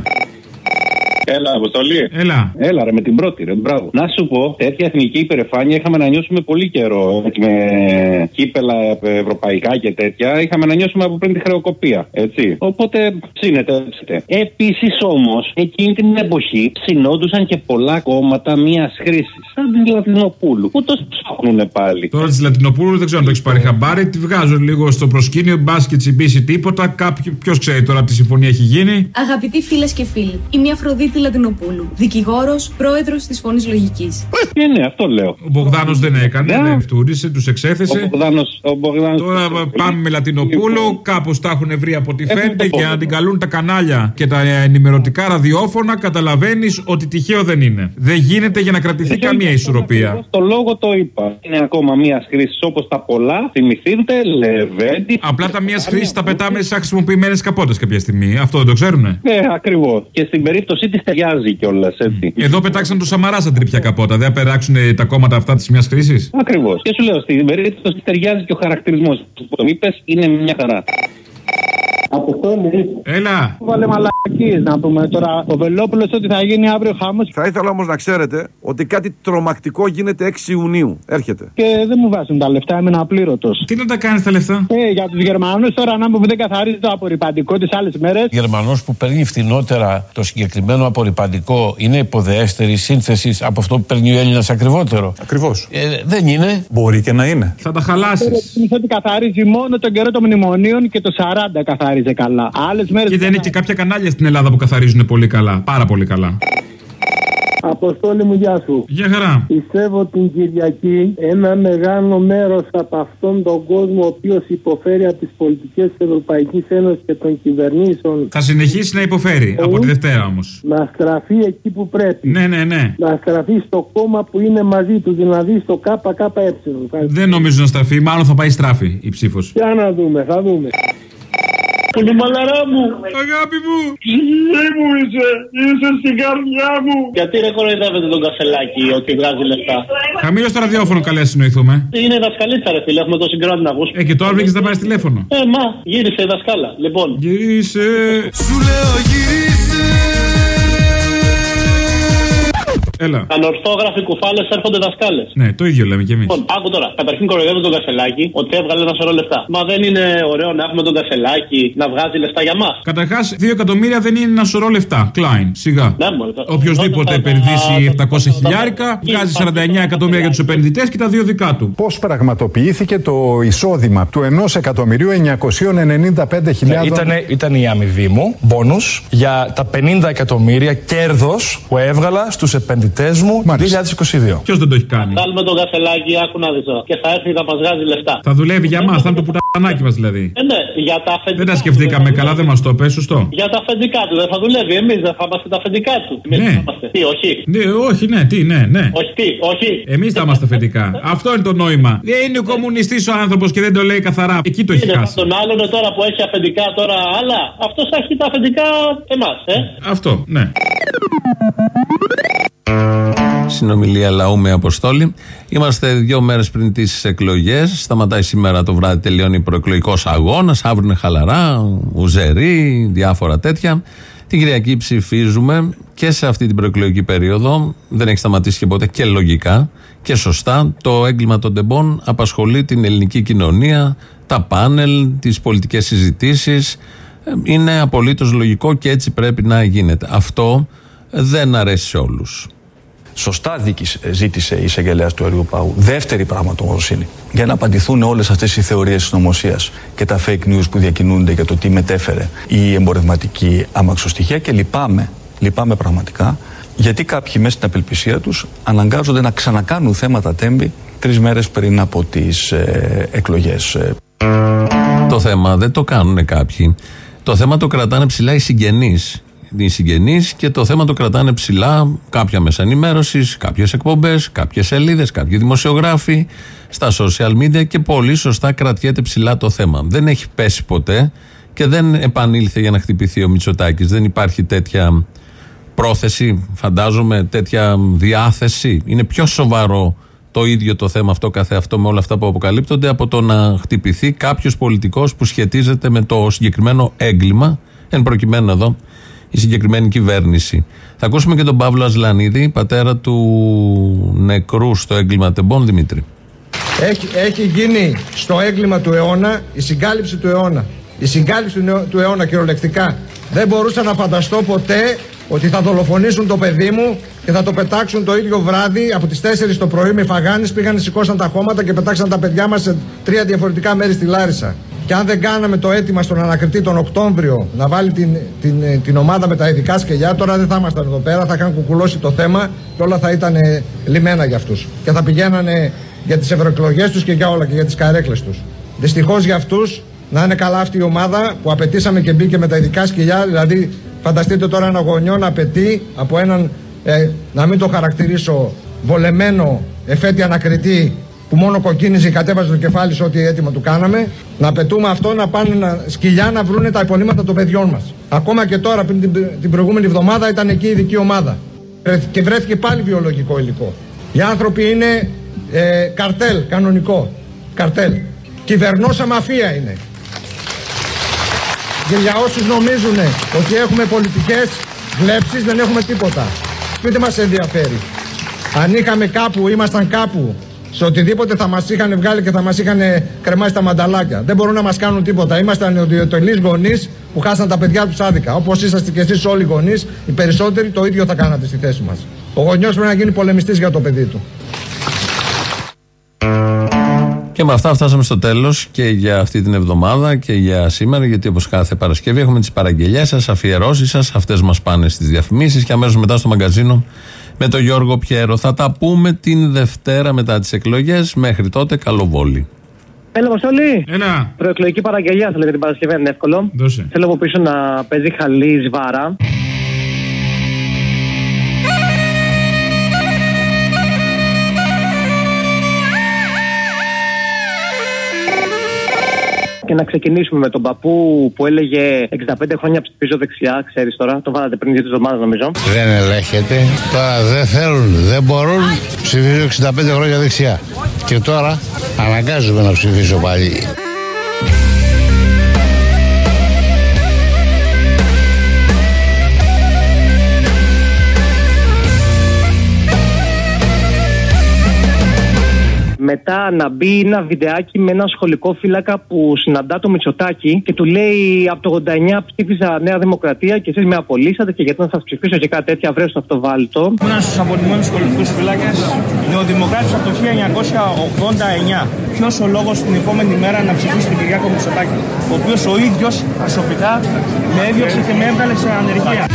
Έλα, Αποστολή. Έλα. Έλα, ρε, με την πρώτη, ρε, μπράβο. Να σου πω, τέτοια εθνική υπερηφάνεια είχαμε να νιώσουμε πολύ καιρό. Έτσι, με κύπελα ε, ευρωπαϊκά και τέτοια. Είχαμε να νιώσουμε από πριν τη χρεοκοπία. Έτσι. Οπότε ψήνεται. Επίσης όμως, εκείνη την εποχή ψινόντουσαν και πολλά κόμματα μιας χρήσης. Σαν την Λατινοπούλου. Που το ψάχνουν πάλι. Τώρα της Λατινοπούλου δεν ξέρω αν το έχεις πάρει χαμπάρι. Τη βγάζω λίγο στο προσκήνιο. Μπας και τσιμπήσει τίποτα. Ποιος ξέρει τώρα τι συμφωνία έχει γίνει. Αγαπητοί φίλες και φίλοι, είμαι η Αφροδίτη Λατινοπούλου, δικηγόρος, πρόεδρος της Φωνής Λογικής. Ε, ναι, αυτό λέω. Ο Μπογδάνος δεν έκανε, δεν φτούρισε, τους εξέθεσε. Ο Μπογδάνος, ο Μπογδάνος... Τώρα πάμε με Λατινοπούλο, κάπως τα έχουν βρει από ό,τι φαίνεται και να την καλούν τα κανάλια και τα ενημερωτικά ραδιόφωνα, καταλαβαίνεις ότι τυχαίο δεν είναι. Δεν γίνεται για να κρατηθεί καμία ισορροπία. Το λόγο το είπα. Είναι ακόμα μια χρήσης όπως τα πολλά. Θυμηθείτε, Λεβέντι. Απλά τα μίας χρήσης τα πετάμε σαν χρησιμοποιημένες καπότες κάποια στιγμή. Αυτό δεν το ξέρουνε; Ναι, ακριβώς. Και στην περίπτωση της ταιριάζει κιόλας, έτσι. Εδώ πετάξαν το Σαμαρά σαν τρίπια καπότα. Δεν θα περάξουν τα κόμματα αυτά της μιας χρήσης; Ακριβώς. Και σου λέω, στην περίπτωση ταιριάζει και ο χαρακτηρισμός που το είπες είναι μια χαρά. Αποστόλη. Έλα. Βάλε μαλακίες να πούμε τώρα. Ο Βελόπουλος ότι θα γίνει αύριο χάμος. Θα ήθελα όμως να ξέρετε ότι κάτι τρομακτικό γίνεται 6 Ιουνίου. Έρχεται. Και δεν μου βάζουν τα λεφτά, είμαι απλήρωτος. Τι να τα κάνεις τα λεφτά; Ε, για τους Γερμανούς τώρα να μου δεν καθαρίζει το απορριπαντικό τις άλλες μέρες. Γερμανός που παίρνει φθηνότερα το συγκεκριμένο απορριπαντικό είναι υποδέστερη σύνθεσης από αυτό που παίρνει ο Έλληνας ακριβότερο. Ακριβώς. Ε, δεν είναι. Μπορεί και να είναι. Θα τα χαλάσεις. ότι καθαρίζει μόνο τον καιρό των μνημονίων και το 40 καθάριζε καλά. Άλλες μέρες. Και δεν είναι και κάποια κανάλια στην Ελλάδα που καθαρίζουν πολύ καλά. Πάρα πολύ καλά. Αποστόλη μου, γεια σου. Γεια χαρά. Πιστεύω την Κυριακή ένα μεγάλο μέρος από αυτόν τον κόσμο ο οποίος υποφέρει από τις πολιτικές της Ευρωπαϊκής Ένωσης και των κυβερνήσεων Θα συνεχίσει να υποφέρει. Από τη Δευτέρα όμως. να στραφεί εκεί που πρέπει. Ναι, ναι, ναι. Να στραφεί στο κόμμα που είναι μαζί του, δηλαδή στο ΚΚΕ. Δεν νομίζω να στραφεί. Μάλλον θα πάει στράφη η ψήφος. Για να δούμε, θα δούμε. Κουλιμαλαρά μου. Αγάπη μου. Ψυχή μου είσαι. Είσαι στην καρδιά μου. Γιατί ρε κοροϊδεύετε τον κασελάκι ότι βγάζει λεφτά; Χαμήλω στο ραδιόφωνο, καλέ συνοηθούμε. Είναι δασκαλίτσα, ρε φίλε, έχουμε τόση καιρό να ακούς. Ε, και τώρα βρήκε να πάρεις τηλέφωνο. Ε, μα, γύρισε η δασκάλα. Λοιπόν. Γύρισε. Σου λέω γύρισε. Έλα. Ανορθόγραφοι κουφάλες έρχονται δασκάλες. Ναι, το ίδιο λέμε κι εμείς. Λοιπόν, άκου τώρα. Καταρχήν κοροϊδεύει τον Κασελάκη ότι έβγαλε ένα σωρό λεφτά. Μα δεν είναι ωραίο να έχουμε τον Κασελάκη να βγάζει λεφτά για μας; Καταρχάς, 2 εκατομμύρια δεν είναι ένα σωρό λεφτά. Κλάιν, σιγά. Ναι, μωρέ, τα- Οποιοδήποτε τα- επενδύσει τα- 700 χιλιάρικα, βγάζει 49 εκατομμύρια για τους επενδυτές και τα δύο δικά του. Πώς πραγματοποιήθηκε το εισόδημα του 1.995.000 Ήτανε, ήταν η αμοιβή μου, μπόνου, για τα 50 εκατομμύρια κέρδος που έβγαλα στους επενδυτές μου το 2022. Ποιος δεν το έχει κάνει; Βάλουμε τον Κασελάκη, άκου να δεις τώρα. Και θα έρθει να μας βγάζει λεφτά. Θα δουλεύει για μας, θα είναι το πουτανάκι μας δηλαδή. Ε, ναι, για τα αφεντικά. Δεν τα του σκεφτήκαμε δεν θα καλά, δεν μας το πες, σωστό. Για τα αφεντικά του δεν θα δουλεύει. Εμείς δεν θα είμαστε τα αφεντικά του. Εμείς Ναι. θα είμαστε. Τι, όχι; Ναι, όχι, ναι, τι, ναι, ναι. Όχι, τι, όχι; Εμείς θα είμαστε αφεντικά. Αυτό είναι το νόημα. Δεν είναι ο κομμουνιστής ο άνθρωπος και δεν το λέει καθαρά. Εκεί το έχει Είναι χάσει. τον άλλον τώρα που έχει αφεντικά τώρα άλλα. Αυτός θα έχει τα αφεντικά εμάς, ε. Αυτό, ναι. Συνομιλία λαού με Αποστόλη. Είμαστε δύο μέρες πριν τις εκλογές. Σταματάει σήμερα το βράδυ, τελειώνει προεκλογικός αγώνας. Αύριο είναι χαλαρά, ουζερί, διάφορα τέτοια. Την Κυριακή ψηφίζουμε και σε αυτή την προεκλογική περίοδο. Δεν έχει σταματήσει και ποτέ και λογικά και σωστά. Το έγκλημα των τεμπών απασχολεί την ελληνική κοινωνία, τα πάνελ, τις πολιτικές συζητήσεις. Είναι απολύτως λογικό και έτσι πρέπει να γίνεται. Αυτό δεν αρέσει σε όλους. Σωστά δίκης, ε, ζήτησε η εισαγγελέας του Αριού Παού δεύτερη πραγματογνωμοσύνη για να απαντηθούν όλες αυτές οι θεωρίες συνωμοσία και τα fake news που διακινούνται για το τι μετέφερε η εμπορευματική αμαξοστοιχεία και λυπάμαι, λυπάμαι πραγματικά γιατί κάποιοι μέσα στην απελπισία τους αναγκάζονται να ξανακάνουν θέματα τέμπη τρεις μέρες πριν από τις ε, εκλογές. Το θέμα δεν το κάνουν κάποιοι. Το θέμα το κρατάνε ψηλά οι συγγενείς. Οι συγγενείς και το θέμα το κρατάνε ψηλά κάποια μέσα ενημέρωσης, κάποιες εκπομπές, κάποιες σελίδες, κάποιοι δημοσιογράφοι στα social media και πολύ σωστά κρατιέται ψηλά το θέμα. Δεν έχει πέσει ποτέ και δεν επανήλθε για να χτυπηθεί ο Μητσοτάκης. Δεν υπάρχει τέτοια πρόθεση, φαντάζομαι, τέτοια διάθεση. Είναι πιο σοβαρό το ίδιο το θέμα αυτό καθεαυτό με όλα αυτά που αποκαλύπτονται από το να χτυπηθεί κάποιος πολιτικός που σχετίζεται με το συγκεκριμένο έγκλημα, εν προκειμένου εδώ η συγκεκριμένη κυβέρνηση. Θα ακούσουμε και τον Παύλο Ασλανίδη, πατέρα του νεκρού στο έγκλημα τεμπών Δημήτρη. Έχει, έχει γίνει στο έγκλημα του αιώνα η συγκάλυψη του αιώνα. Η συγκάλυψη του, νεο- του αιώνα κυριολεκτικά. Δεν μπορούσα να φανταστώ ποτέ ότι θα δολοφονήσουν το παιδί μου και θα το πετάξουν το ίδιο βράδυ από τις 4 το πρωί με φαγάνες πήγαν σηκώσαν τα χώματα και πετάξαν τα παιδιά μας σε τρία διαφορετικά μέρη στη Λάρισα. Και αν δεν κάναμε το αίτημα στον ανακριτή τον Οκτώβριο να βάλει την, την, ε, την ομάδα με τα ειδικά σκελιά, τώρα δεν θα ήμασταν εδώ πέρα, θα είχαν κουκουλώσει το θέμα και όλα θα ήταν ε, λιμένα για αυτούς. Και θα πηγαίνανε για τις ευρωεκλογές τους και για όλα και για τις καρέκλες τους. Δυστυχώς για αυτούς να είναι καλά αυτή η ομάδα που απαιτήσαμε και μπήκε με τα ειδικά σκυλιά. Δηλαδή, φανταστείτε τώρα ένα γονιό να απαιτεί από έναν, ε, να μην το χαρακτηρίσω, βολεμένο εφέτη ανακριτή που μόνο κοκκίνιζε και κατέβαζε το κεφάλι σε ό,τι έτοιμο του κάναμε, να απαιτούμε αυτό να πάνε να, σκυλιά να βρούνε τα υπονήματα των παιδιών μας. Ακόμα και τώρα, πριν την, την προηγούμενη εβδομάδα, ήταν εκεί η ειδική ομάδα. Βρέθη- Και βρέθηκε πάλι βιολογικό υλικό. Οι άνθρωποι είναι ε, καρτέλ, κανονικό. Καρτέλ. Κυβερνόσα μαφία είναι. Και για όσους νομίζουν ότι έχουμε πολιτικές βλέψεις δεν έχουμε τίποτα. Και ούτε μας ενδιαφέρει. Αν είχαμε κάπου, ήμασταν κάπου, σε οτιδήποτε θα μας είχαν βγάλει και θα μας είχαν κρεμάσει τα μανταλάκια. Δεν μπορούν να μας κάνουν τίποτα. Ήμασταν ιδιωτελείς γονείς που χάσαν τα παιδιά τους άδικα. Όπως είσαστε και εσείς όλοι οι γονείς, οι περισσότεροι το ίδιο θα κάνατε στη θέση μας. Ο γονιός πρέπει να γίνει πολεμιστής για το παιδί του. Και με αυτά φτάσαμε στο τέλος και για αυτή την εβδομάδα και για σήμερα. Γιατί όπως κάθε Παρασκευή έχουμε τις παραγγελίε σας, αφιερώσεις σας. Αυτές μας πάνε στις διαφημίσεις και αμέσως μετά στο μαγκαζίνο με τον Γιώργο Πιέρο. Θα τα πούμε την Δευτέρα μετά τις εκλογές. Μέχρι τότε, καλό βόλι. Έλα, Αποστολή. Ένα. Προεκλογική παραγγελία θέλω για την Παρασκευή, αν είναι εύκολο. Δώσε. Θέλω από πίσω να παίζει χαλή σβάρα. Και να ξεκινήσουμε με τον παππού που έλεγε 65 χρόνια ψηφίζω δεξιά, ξέρεις τώρα. Το βάλατε πριν δύο εβδομάδε νομίζω. Δεν ελέγχεται. Τώρα δεν θέλουν, δεν μπορούν. Ψηφίζω 65 χρόνια δεξιά. Και τώρα αναγκάζομαι να ψηφίσω πάλι. Μετά να μπει ένα βιντεάκι με ένα σχολικό φύλακα που συναντά το Μητσοτάκι και του λέει από το 89 ψήφισα Νέα Δημοκρατία και εσείς με απολύσατε και γιατί να σας ψηφίσω και κάτι τέτοια βρέω στο αυτοβάλτο. Ένα στους απολυμμένους σχολικούς φυλάκε, νεοδημοκράτης από το 1989. Ποιος ο λόγος την επόμενη μέρα να ψηφίσει τον Κυριάκο Μητσοτάκη, ο οποίος ο ίδιος προσωπικά με έδιωξε και με έβγαλε σε ανεργία.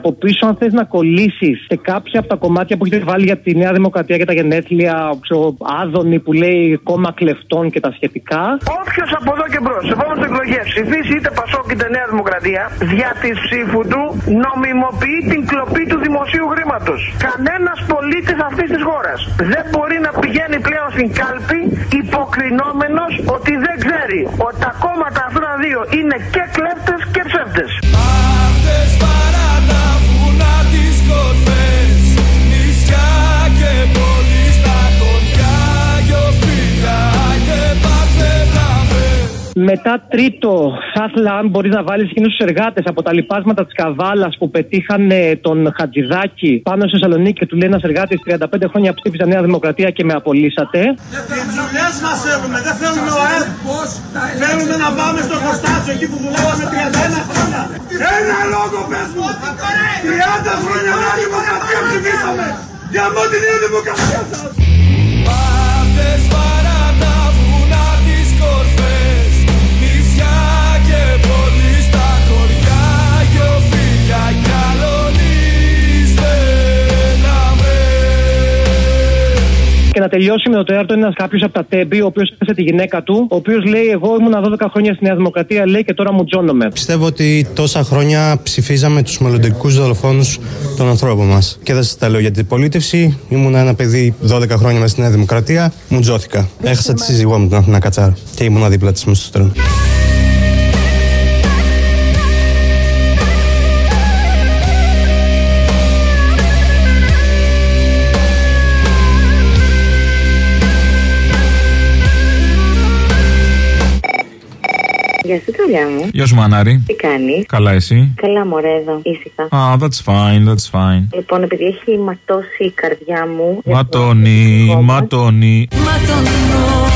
Από πίσω, αν θες να κολλήσεις σε κάποια από τα κομμάτια που έχετε βάλει για τη Νέα Δημοκρατία και τα γενέθλια, ξέρω, Άδωνη που λέει κόμμα κλεφτών και τα σχετικά. Όποιος από εδώ και μπρος, σε επόμενε εκλογές ψηφίσει είτε Πασόκ είτε Νέα Δημοκρατία, δια της ψήφου του νομιμοποιεί την κλοπή του δημοσίου χρήματος. Κανένας πολίτης αυτής της χώρας δεν μπορεί να πηγαίνει πλέον στην κάλπη υποκρινόμενος ότι δεν ξέρει ότι τα κόμματα αυτά τα δύο είναι και κλέφτες και ψεύτες. Μετά τρίτο, θα ήθελα αν μπορείς να βάλεις εκείνους τους εργάτες από τα λοιπάσματα της Καβάλας που πετύχανε τον Χατζηδάκη πάνω στη Θεσσαλονίκη και του λέει ένας εργάτης 35 χρόνια ψήφισα Νέα Δημοκρατία και με απολύσατε. Τις δουλειές μας θέλουμε, δεν θέλουμε ο ΑΕΠ. Θέλουμε να πάμε στο Κωνστάτσο εκεί που δουλεύαμε 31 χρόνια. Ένα λόγο πες μου. 30 χρόνια Νέα Δημοκρατία ψηφίσαμε. Για μόνο τη Νέα Δημοκρατία σας. Και πόλεις στα χωριά Γιοφίλια κι άλλον Και να τελειώσει με το τέταρτο είναι ένας κάποιος από τα τέμπη, ο οποίος έφτασε τη γυναίκα του, ο οποίος λέει: Εγώ ήμουν 12 χρόνια στη Νέα Δημοκρατία, λέει και τώρα μου τζώνομαι. Πιστεύω ότι τόσα χρόνια ψηφίζαμε τους μελλοντικούς δολοφόνους των ανθρώπων μας. Και δεν σας τα λέω για την πολίτευση. Ήμουν ένα παιδί 12 χρόνια μέσα στη Νέα Δημοκρατία. Μου τζώθηκα. Έχασα τη σύζυγό μου την Αθηνά Κατσάρα. Και ήμουν δίπλα της μες στο τρένο. Γεια σου, τρολιά μου. Γεια σου, Μανάρη. Τι κάνεις; Καλά, εσύ; Καλά, μωρέ, εδώ. Ήσυχα. Ah, that's fine, that's fine. Λοιπόν, επειδή έχει ματώσει η καρδιά μου. Ματώνει, ματώνει. Ματώνω, ματώνω.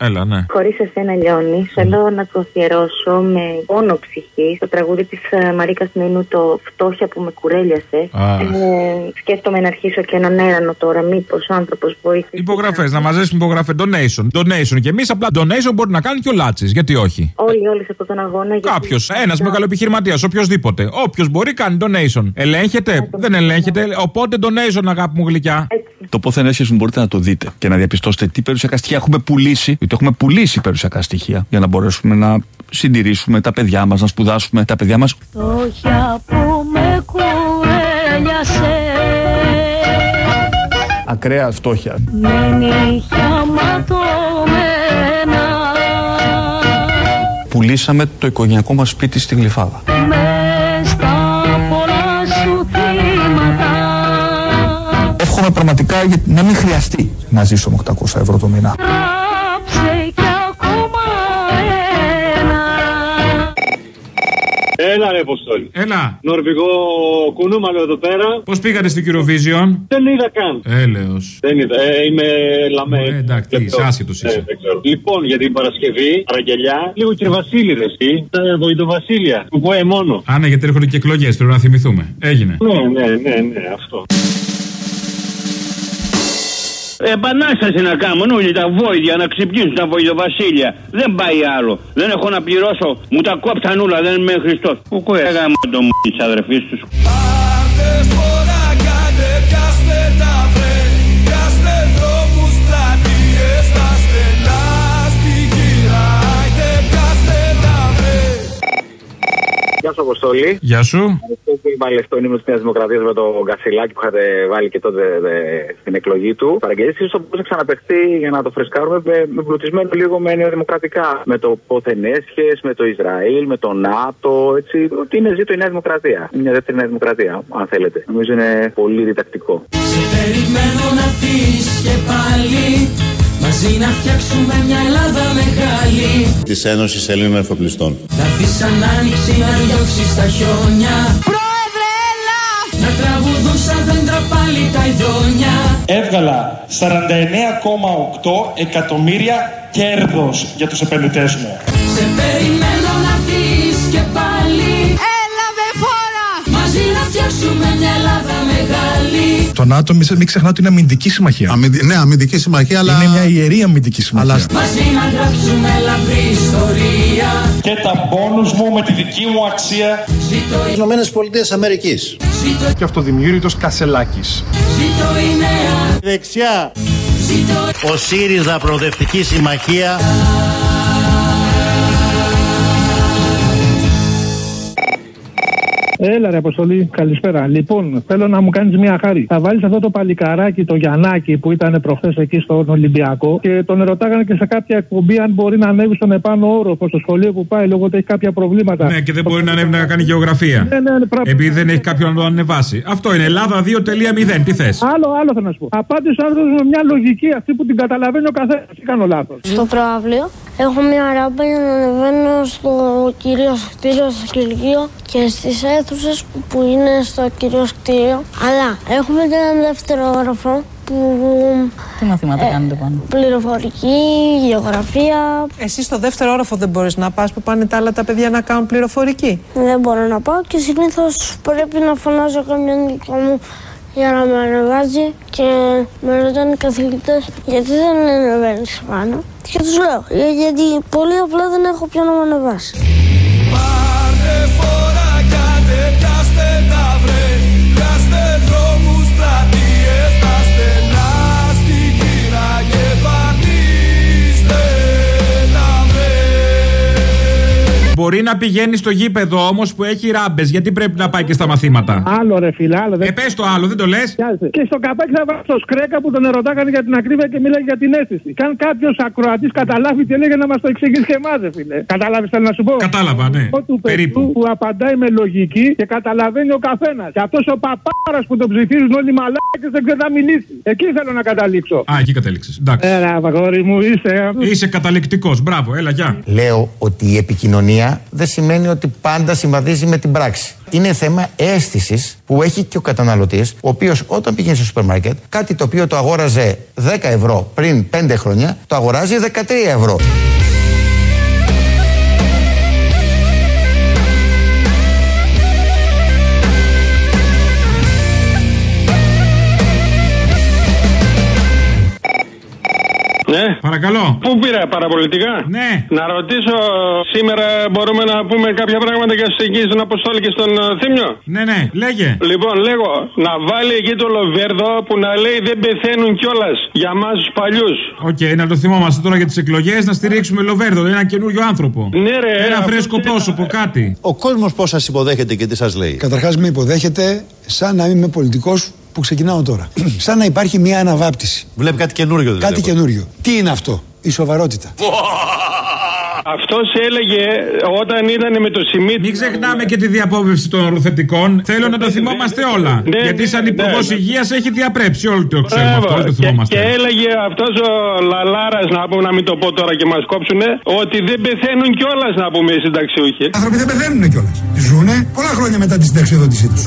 Έλα, ναι. Χωρίς εσένα, Λιώνη, θέλω να το αφιερώσω με πόνο ψυχή στο τραγούδι της Μαρίκας Μίνου, το Φτώχεια που με κουρέλιασε. Α. Ε, σκέφτομαι να αρχίσω και έναν έρανο τώρα. Μήπως ο άνθρωπος βοήθησε. Υπογραφές, να μαζέψουμε υπογραφές. Donation. Donation. Και εμείς απλά donation μπορεί να κάνει και ο Λάτσης. Γιατί όχι; Όλοι, όλοι σε αυτόν τον αγώνα. γιατί- Κάποιος, ένας μεγάλο επιχειρηματία, οποιοδήποτε. Όποιος μπορεί κάνει donation. Ελέγχεται, δεν ελέγχεται. Οπότε donation, αγάπη μου γλυκιά. Το πόθεν έσχεσαι μπορείτε να το δείτε και να διαπιστώσετε τι περιουσιακά στοιχεία έχουμε πουλήσει, γιατί έχουμε πουλήσει περιουσιακά στοιχεία για να μπορέσουμε να συντηρήσουμε τα παιδιά μας, να σπουδάσουμε τα παιδιά μας. Φτώχεια που με κουρέλιασε Ακραία φτώχεια. Με νύχια ματωμένα πουλήσαμε το οικογενειακό μας σπίτι στη Γλυφάδα. Μες στα πολλά σου θύματα Εύχομαι πραγματικά για- να μην χρειαστεί να ζήσω με 800 ευρώ το μήνα. Έλα ρε Αποστόλη. Έλα. Νορβηγό κουνούμαλο εδώ πέρα. Πώς πήγατε στην Eurovision; Δεν είδα καν. Έλεος. Δεν είδα. Ε, είμαι λαμέ. Ε, εντάξει, τι, είσαι άσχετος είσαι. Ε, δεν ξέρω. Λοιπόν, για την Παρασκευή, παραγγελιά, λίγο και Βασίλη ρε εσύ. Τα βοητοβασίλεια. Που πω ε, μόνο. Α, ναι, γιατί έρχονται και εκλογές, πρέπει να θυμηθούμε. Έγινε. Ναι, ναι, ναι, ναι, αυτό. Επανάσταση να κάνουν όλοι τα βόηδια να ξυπνήσουν τα βοηδοβασίλεια. Δεν πάει άλλο. Δεν έχω να πληρώσω. Μου τα κόψαν όλα. Δεν είμαι Χριστός. Πού κοέγα μου το μου της αδερφής τους. Γεια σου, Αποστολή. Γεια σου. Αυτό που είπα λεφτό ήμουν τη Νέα Δημοκρατία με τον Κασιλάκη που είχατε βάλει και τότε δε, στην εκλογή του. Παραγγελίες ίσως πώς να ξαναπεχθεί για να το φρεσκάρουμε με, με πλουτισμένο λίγο με νεοδημοκρατικά. Με το πόθεν έσχες, με το Ισραήλ, με το ΝΑΤΟ. Έτσι. Ότι είναι ζήτω η Νέα Δημοκρατία. Είναι μια δεύτερη Νέα Δημοκρατία, αν θέλετε. Νομίζω είναι πολύ διδακτικό. Σε περιμένω να φύγεις και πάλι Μαζί να φτιάξουμε μια Ελλάδα μεγάλη της Ένωσης Ελλήνων Εφοπλιστών. Να δεις σαν άνοιξη να διώξεις τα χιόνια Πρόεδρε έλα Να τραγουδούν σαν δέντρα πάλι τα ειδόνια Έβγαλα 49,8 εκατομμύρια κέρδος για τους επενδυτές μου. Σε περιμένω να φύγεις και πάλι Έλα με φόρα Μαζί να φτιάξουμε μια Ελλάδα μεγάλη Το ΝΑΤΟ, μην, μην ξεχνάτε ότι είναι αμυντική συμμαχία. ναι, αμυντική συμμαχία, αλλά... Είναι μια ιερή αμυντική συμμαχία. Μαζί να γράψουμε λαμπρή ιστορία Και τα μπόνους μου με τη δική μου αξία. Ζήτω η Ηνωμένες Πολιτείες Αμερικής. Ζήτω, Και αυτοδημιούργητος Κασελάκης. ζήτω η νέα Δεξιά. Ζήτω Ο ΣΥΡΙΖΑ Προοδευτική Συμμαχία. Έλα ρε Αποστολή, καλησπέρα. Λοιπόν, θέλω να μου κάνεις μια χάρη. Θα βάλεις αυτό το παλικαράκι, το Γιαννάκι που ήταν προχθές εκεί στον Ολυμπιακό και τον ρωτάγανε και σε κάποια εκπομπή αν μπορεί να ανέβει στον επάνω όροφο στο σχολείο που πάει λόγω ότι έχει κάποια προβλήματα. Ναι, και δεν μπορεί να ανέβει να κάνει γεωγραφία. Ναι, ναι, ναι, πράγμα. Επειδή δεν έχει κάποιον να το ανεβάσει. Αυτό είναι Ελλάδα 2.0. Τι θες; Άλλο, άλλο θα να σου πω. Απάντησε ο άνθρωπος με μια λογική αυτή που την καταλαβαίνει ο καθένας. Τι κάνω λάθος; Στο προαύλιο έχω μια ράμπα για να ανεβαίνω στο κυρίως κτίριο, στο κηλικείο και στις αίθουσες που είναι στο κυρίω κτίριο. Αλλά έχουμε και έναν δεύτερο όροφο που. Τι μαθήματα Ε, κάνετε πάνω; Πληροφορική, γεωγραφία. Εσύ στο δεύτερο όροφο δεν μπορείς να πας που πάνε τα άλλα τα παιδιά να κάνουν πληροφορική; Δεν μπορώ να πάω και συνήθως πρέπει να φωνάζω κάποιον δικό μου για να με ανεβάζει και με ρωτάνε οι καθηγητές γιατί δεν ανεβαίνεις πάνω; Και τους λέω «Ε, γιατί πολύ απλά δεν έχω ποιον να με ανεβάσει. Μπορεί να πηγαίνει στο γήπεδο όμως που έχει ράμπες. Γιατί πρέπει να πάει και στα μαθήματα; Άλλο ρε φίλε, άλλο. Ε, πες το άλλο, δεν το λες; Και στο καπάκι θα βάλω στο σκρέκα που τον ερωτάγανε για την ακρίβεια και μιλάει για την αίσθηση. Καν κάποιος ακροατής καταλάβει τι έλεγε να μας το εξηγήσει και εμάς, ρε φίλε. Κατάλαβες, θέλω να σου πω; Κατάλαβα, ναι. Ο του Περίπου. παιδιού που απαντάει με λογική και καταλαβαίνει ο καθένας. Και αυτός ο παπάρας που τον ψηφίζουν όλοι οι μαλάκες δεν ξέρει να μιλήσει. Εκεί θέλω να καταλήξω. Α, εκεί κατέληξες. Εντάξει. Έλα, αγόρι μου, είσαι. Είσαι καταληκτικός. Μπράβο, έλα, γεια. Λέω ότι η επικοινωνία δεν σημαίνει ότι πάντα συμβαδίζει με την πράξη. Είναι θέμα αίσθησης που έχει και ο καταναλωτής, ο οποίος όταν πηγαίνει στο σούπερ μάρκετ, κάτι το οποίο το αγόραζε 10 ευρώ πριν 5 χρόνια, το αγοράζει 13 ευρώ. Ναι. Παρακαλώ. Πού πήρα, παραπολιτικά; Ναι. Να ρωτήσω, σήμερα μπορούμε να πούμε κάποια πράγματα για τους εκεί στον Αποστόλη και στον ε, Θήμιο; Ναι, ναι, λέγε. Λοιπόν, λέγω, να βάλει εκεί το Λοβέρδο που να λέει δεν πεθαίνουν κιόλας για εμά τους παλιούς. Οκ, να το θυμόμαστε τώρα για τις εκλογές να στηρίξουμε Λοβέρδο, ένα καινούριο άνθρωπο. Ναι, ρε, Ένα αυτό φρέσκο πρόσωπο, κάτι. Ο κόσμος πώς σας υποδέχεται και τι σας λέει; Καταρχάς, με υποδέχεται σαν να είμαι πολιτικός που ξεκινάω τώρα. [CLEARS THROAT] σαν να υπάρχει μια αναβάπτιση. Βλέπει κάτι καινούριο δηλαδή. Κάτι καινούριο. Τι είναι αυτό, η σοβαρότητα. Αυτό έλεγε όταν ήταν με το Σιμίτ. Μην ξεχνάμε και τη διαπόβευση των ορθωτικών. Θέλω να το θυμόμαστε όλα. Ναι, Γιατί ναι, σαν ναι, υπουργός ναι. υγείας έχει διαπρέψει. Όλοι το ξέρουμε αυτό, όλοι το Και, θυμόμαστε. και έλεγε αυτός ο Λαλάρας, να πούμε, να μην το πω τώρα και μας κόψουνε, ότι δεν πεθαίνουν κιόλας να πούμε οι συνταξιούχοι. Οι άνθρωποι δεν πεθαίνουν κιόλας. Ζούνε πολλά χρόνια μετά τη συνταξιοδότησή τους.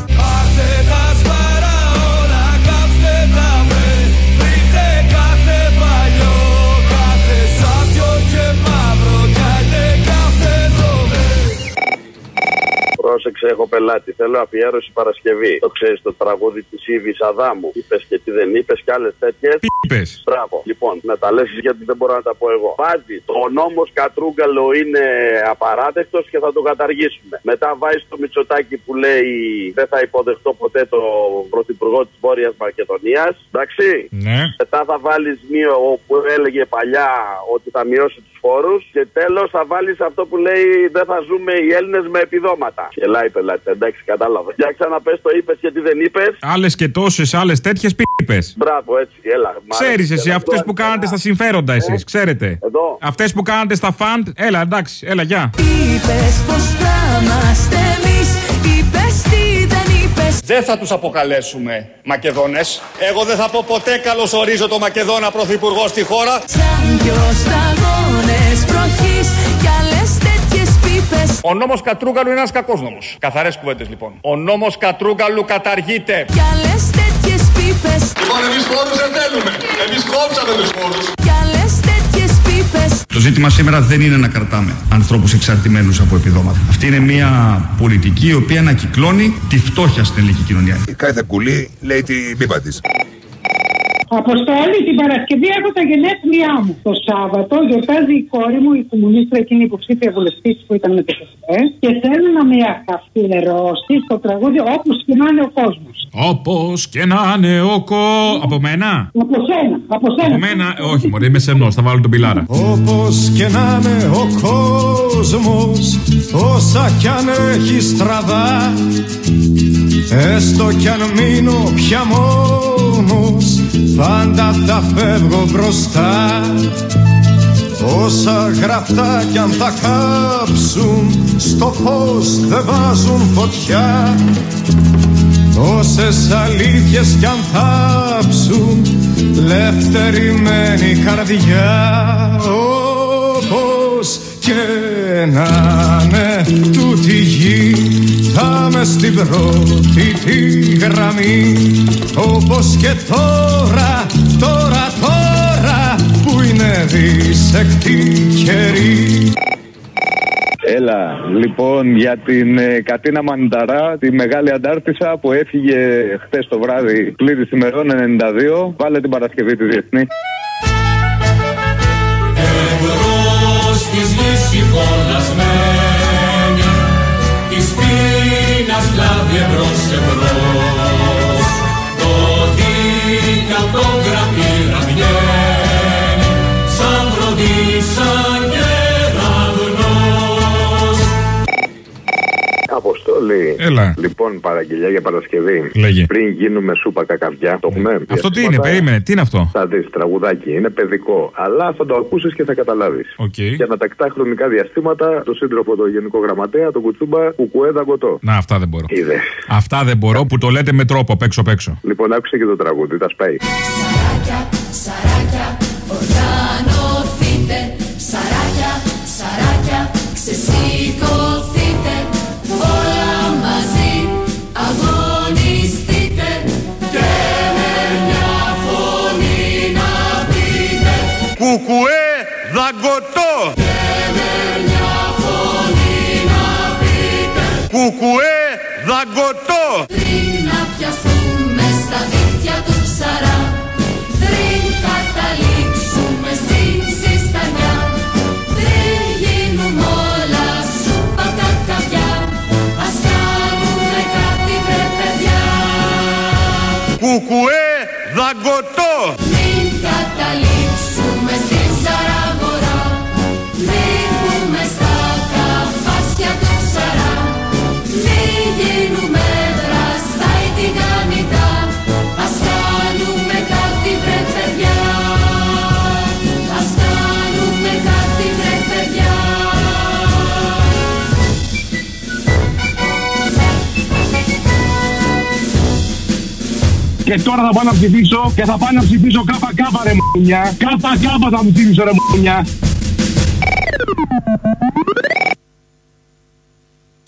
Πρόσεξε, έχω πελάτη. Θέλω αφιέρωση Παρασκευή. Το ξέρεις το τραγούδι της Ήβη Αδάμου. Είπες και τι δεν είπες και άλλες τέτοιες. Είπες; Μπράβο. Λοιπόν, να τα λες γιατί δεν μπορώ να τα πω εγώ. Βάζει ο νόμος Κατρούγκαλο είναι απαράδεκτος και θα το καταργήσουμε. Μετά βάζει το Μητσοτάκι που λέει δεν θα υποδεχτώ ποτέ το πρωθυπουργό της Βόρειας Μακεδονίας. Εντάξει. Ναι. Μετά θα βάλεις μία που έλεγε παλιά ότι θα μειώσει τους φόρους. Και τέλος θα βάλεις αυτό που λέει δεν θα ζούμε οι Έλληνες με επιδόματα. Γελάει πελάτη, εντάξει, κατάλαβα. Για ξαναπες το είπες και τι δεν είπες. Άλλες και τόσες άλλες τέτοιες πίπε. Μπράβο, έτσι, έλα. μ' άρεσε. Ξέρεις εσύ, Έλα, αυτές εδώ, που κάνατε στα συμφέροντα εσείς, ξέρετε. Εδώ. Αυτές που κάνατε στα φαντ, έλα εντάξει, έλα γεια. Είπες πως θα είμαστε εμείς Είπες τι δεν είπες Δεν θα τους αποκαλέσουμε Μακεδόνες. Εγώ δεν θα πω ποτέ καλώς ορίζω το Μακεδόνα Πρωθυπουργό στη χώρα. Σαν δυο σταγόνες βροχής Κι άλλες τέτοιες πίπες Ο νόμος Κατρούγκαλου είναι ένας κακός νόμος. Καθαρές κουβέντες λοιπόν. Ο νόμος Κατρούγκαλου καταργείται. Κι άλλες τέτοιες πίπες Λοιπόν, εμείς φόρους δεν θέλουμε. Εμείς κόψαμε τους φόρους. Κι άλλες τέτοιες πίπες Το ζήτημα σήμερα δεν είναι να κρατάμε ανθρώπους εξαρτημένους από επιδόματα. Αυτή είναι μια πολιτική η οποία ανακυκλώνει τη φτώχεια στην ελληνική κοινωνία. Κάθε κουλή λέει την πίπα της. Αποστόλη, την Παρασκευή έχω τα γενέθλιά μου. Το Σάββατο γιορτάζει η κόρη μου, η κομμουνίστρια εκείνη υποψήφια βουλευτής που ήταν με το ΚΕΣΕ και θέλω να με αφιερώσει στο τραγούδι Όπως και να είναι ο κόσμος. Όπως και να είναι ο κο. Από μένα; Από σένα, από σένα. Από μένα, όχι, μωρέ, είμαι σεμνό, θα βάλω τον πιλάρα. Όπως και να είναι ο κόσμος Όσα κι αν έχει στραβά Έστω κι αν μείνω πια μόνος Πάντα θα φεύγω μπροστά. Όσα γραφτά κι αν θα κάψουν Στο φως δεν βάζουν φωτιά. Όσες αλήθειες κι αν θάψουν Λευτερημένη καρδιά. Όπως και να είναι τούτη η γη Θα με στην πρώτη τη γραμμή Όπως και τώρα, τώρα, τώρα Που είναι δίσεκτη καιρή Έλα, λοιπόν, για την ε, Κατίνα Μανταρά, τη μεγάλη αντάρτησα που έφυγε χτες το βράδυ πλήρη ημερών 92. Βάλε την Παρασκευή τη διεθνή. Εμπρός της γης πείνας κλάβει εμπρός εμπρός. Το δίκαιο Αποστόλη. Έλα. Λοιπόν, παραγγελιά για Παρασκευή. Λέγε. Πριν γίνουμε σούπα κακαβιά, το έχουμε. Αυτό τι είναι, περίμενε, τι είναι αυτό; Θα δεις τραγουδάκι, είναι παιδικό. Αλλά θα το ακούσεις και θα καταλάβεις. Οκ. Για να τακτά χρονικά διαστήματα, το σύντροφο του Γενικό Γραμματέα, τον Κουτσούμπα, κουκουέ δαγκωτό. Να, αυτά δεν μπορώ. Είδες. Αυτά δεν μπορώ που το λέτε με τρόπο απ' έξω απ' έξω. Λοιπόν, άκουσε και το τραγούδι, τα σπάει. Σαράκια, σαράκια, οργανωθείτε Σαράκια, σαράκια, ξεσηκωθείτε sarà. Και τώρα θα πάω να ψηφίσω και θα πάω να ψηφίσω κάπα κάπα ρε μουνιά. Κάπα κάπα θα μου ψηφίσω ρε μουνιά.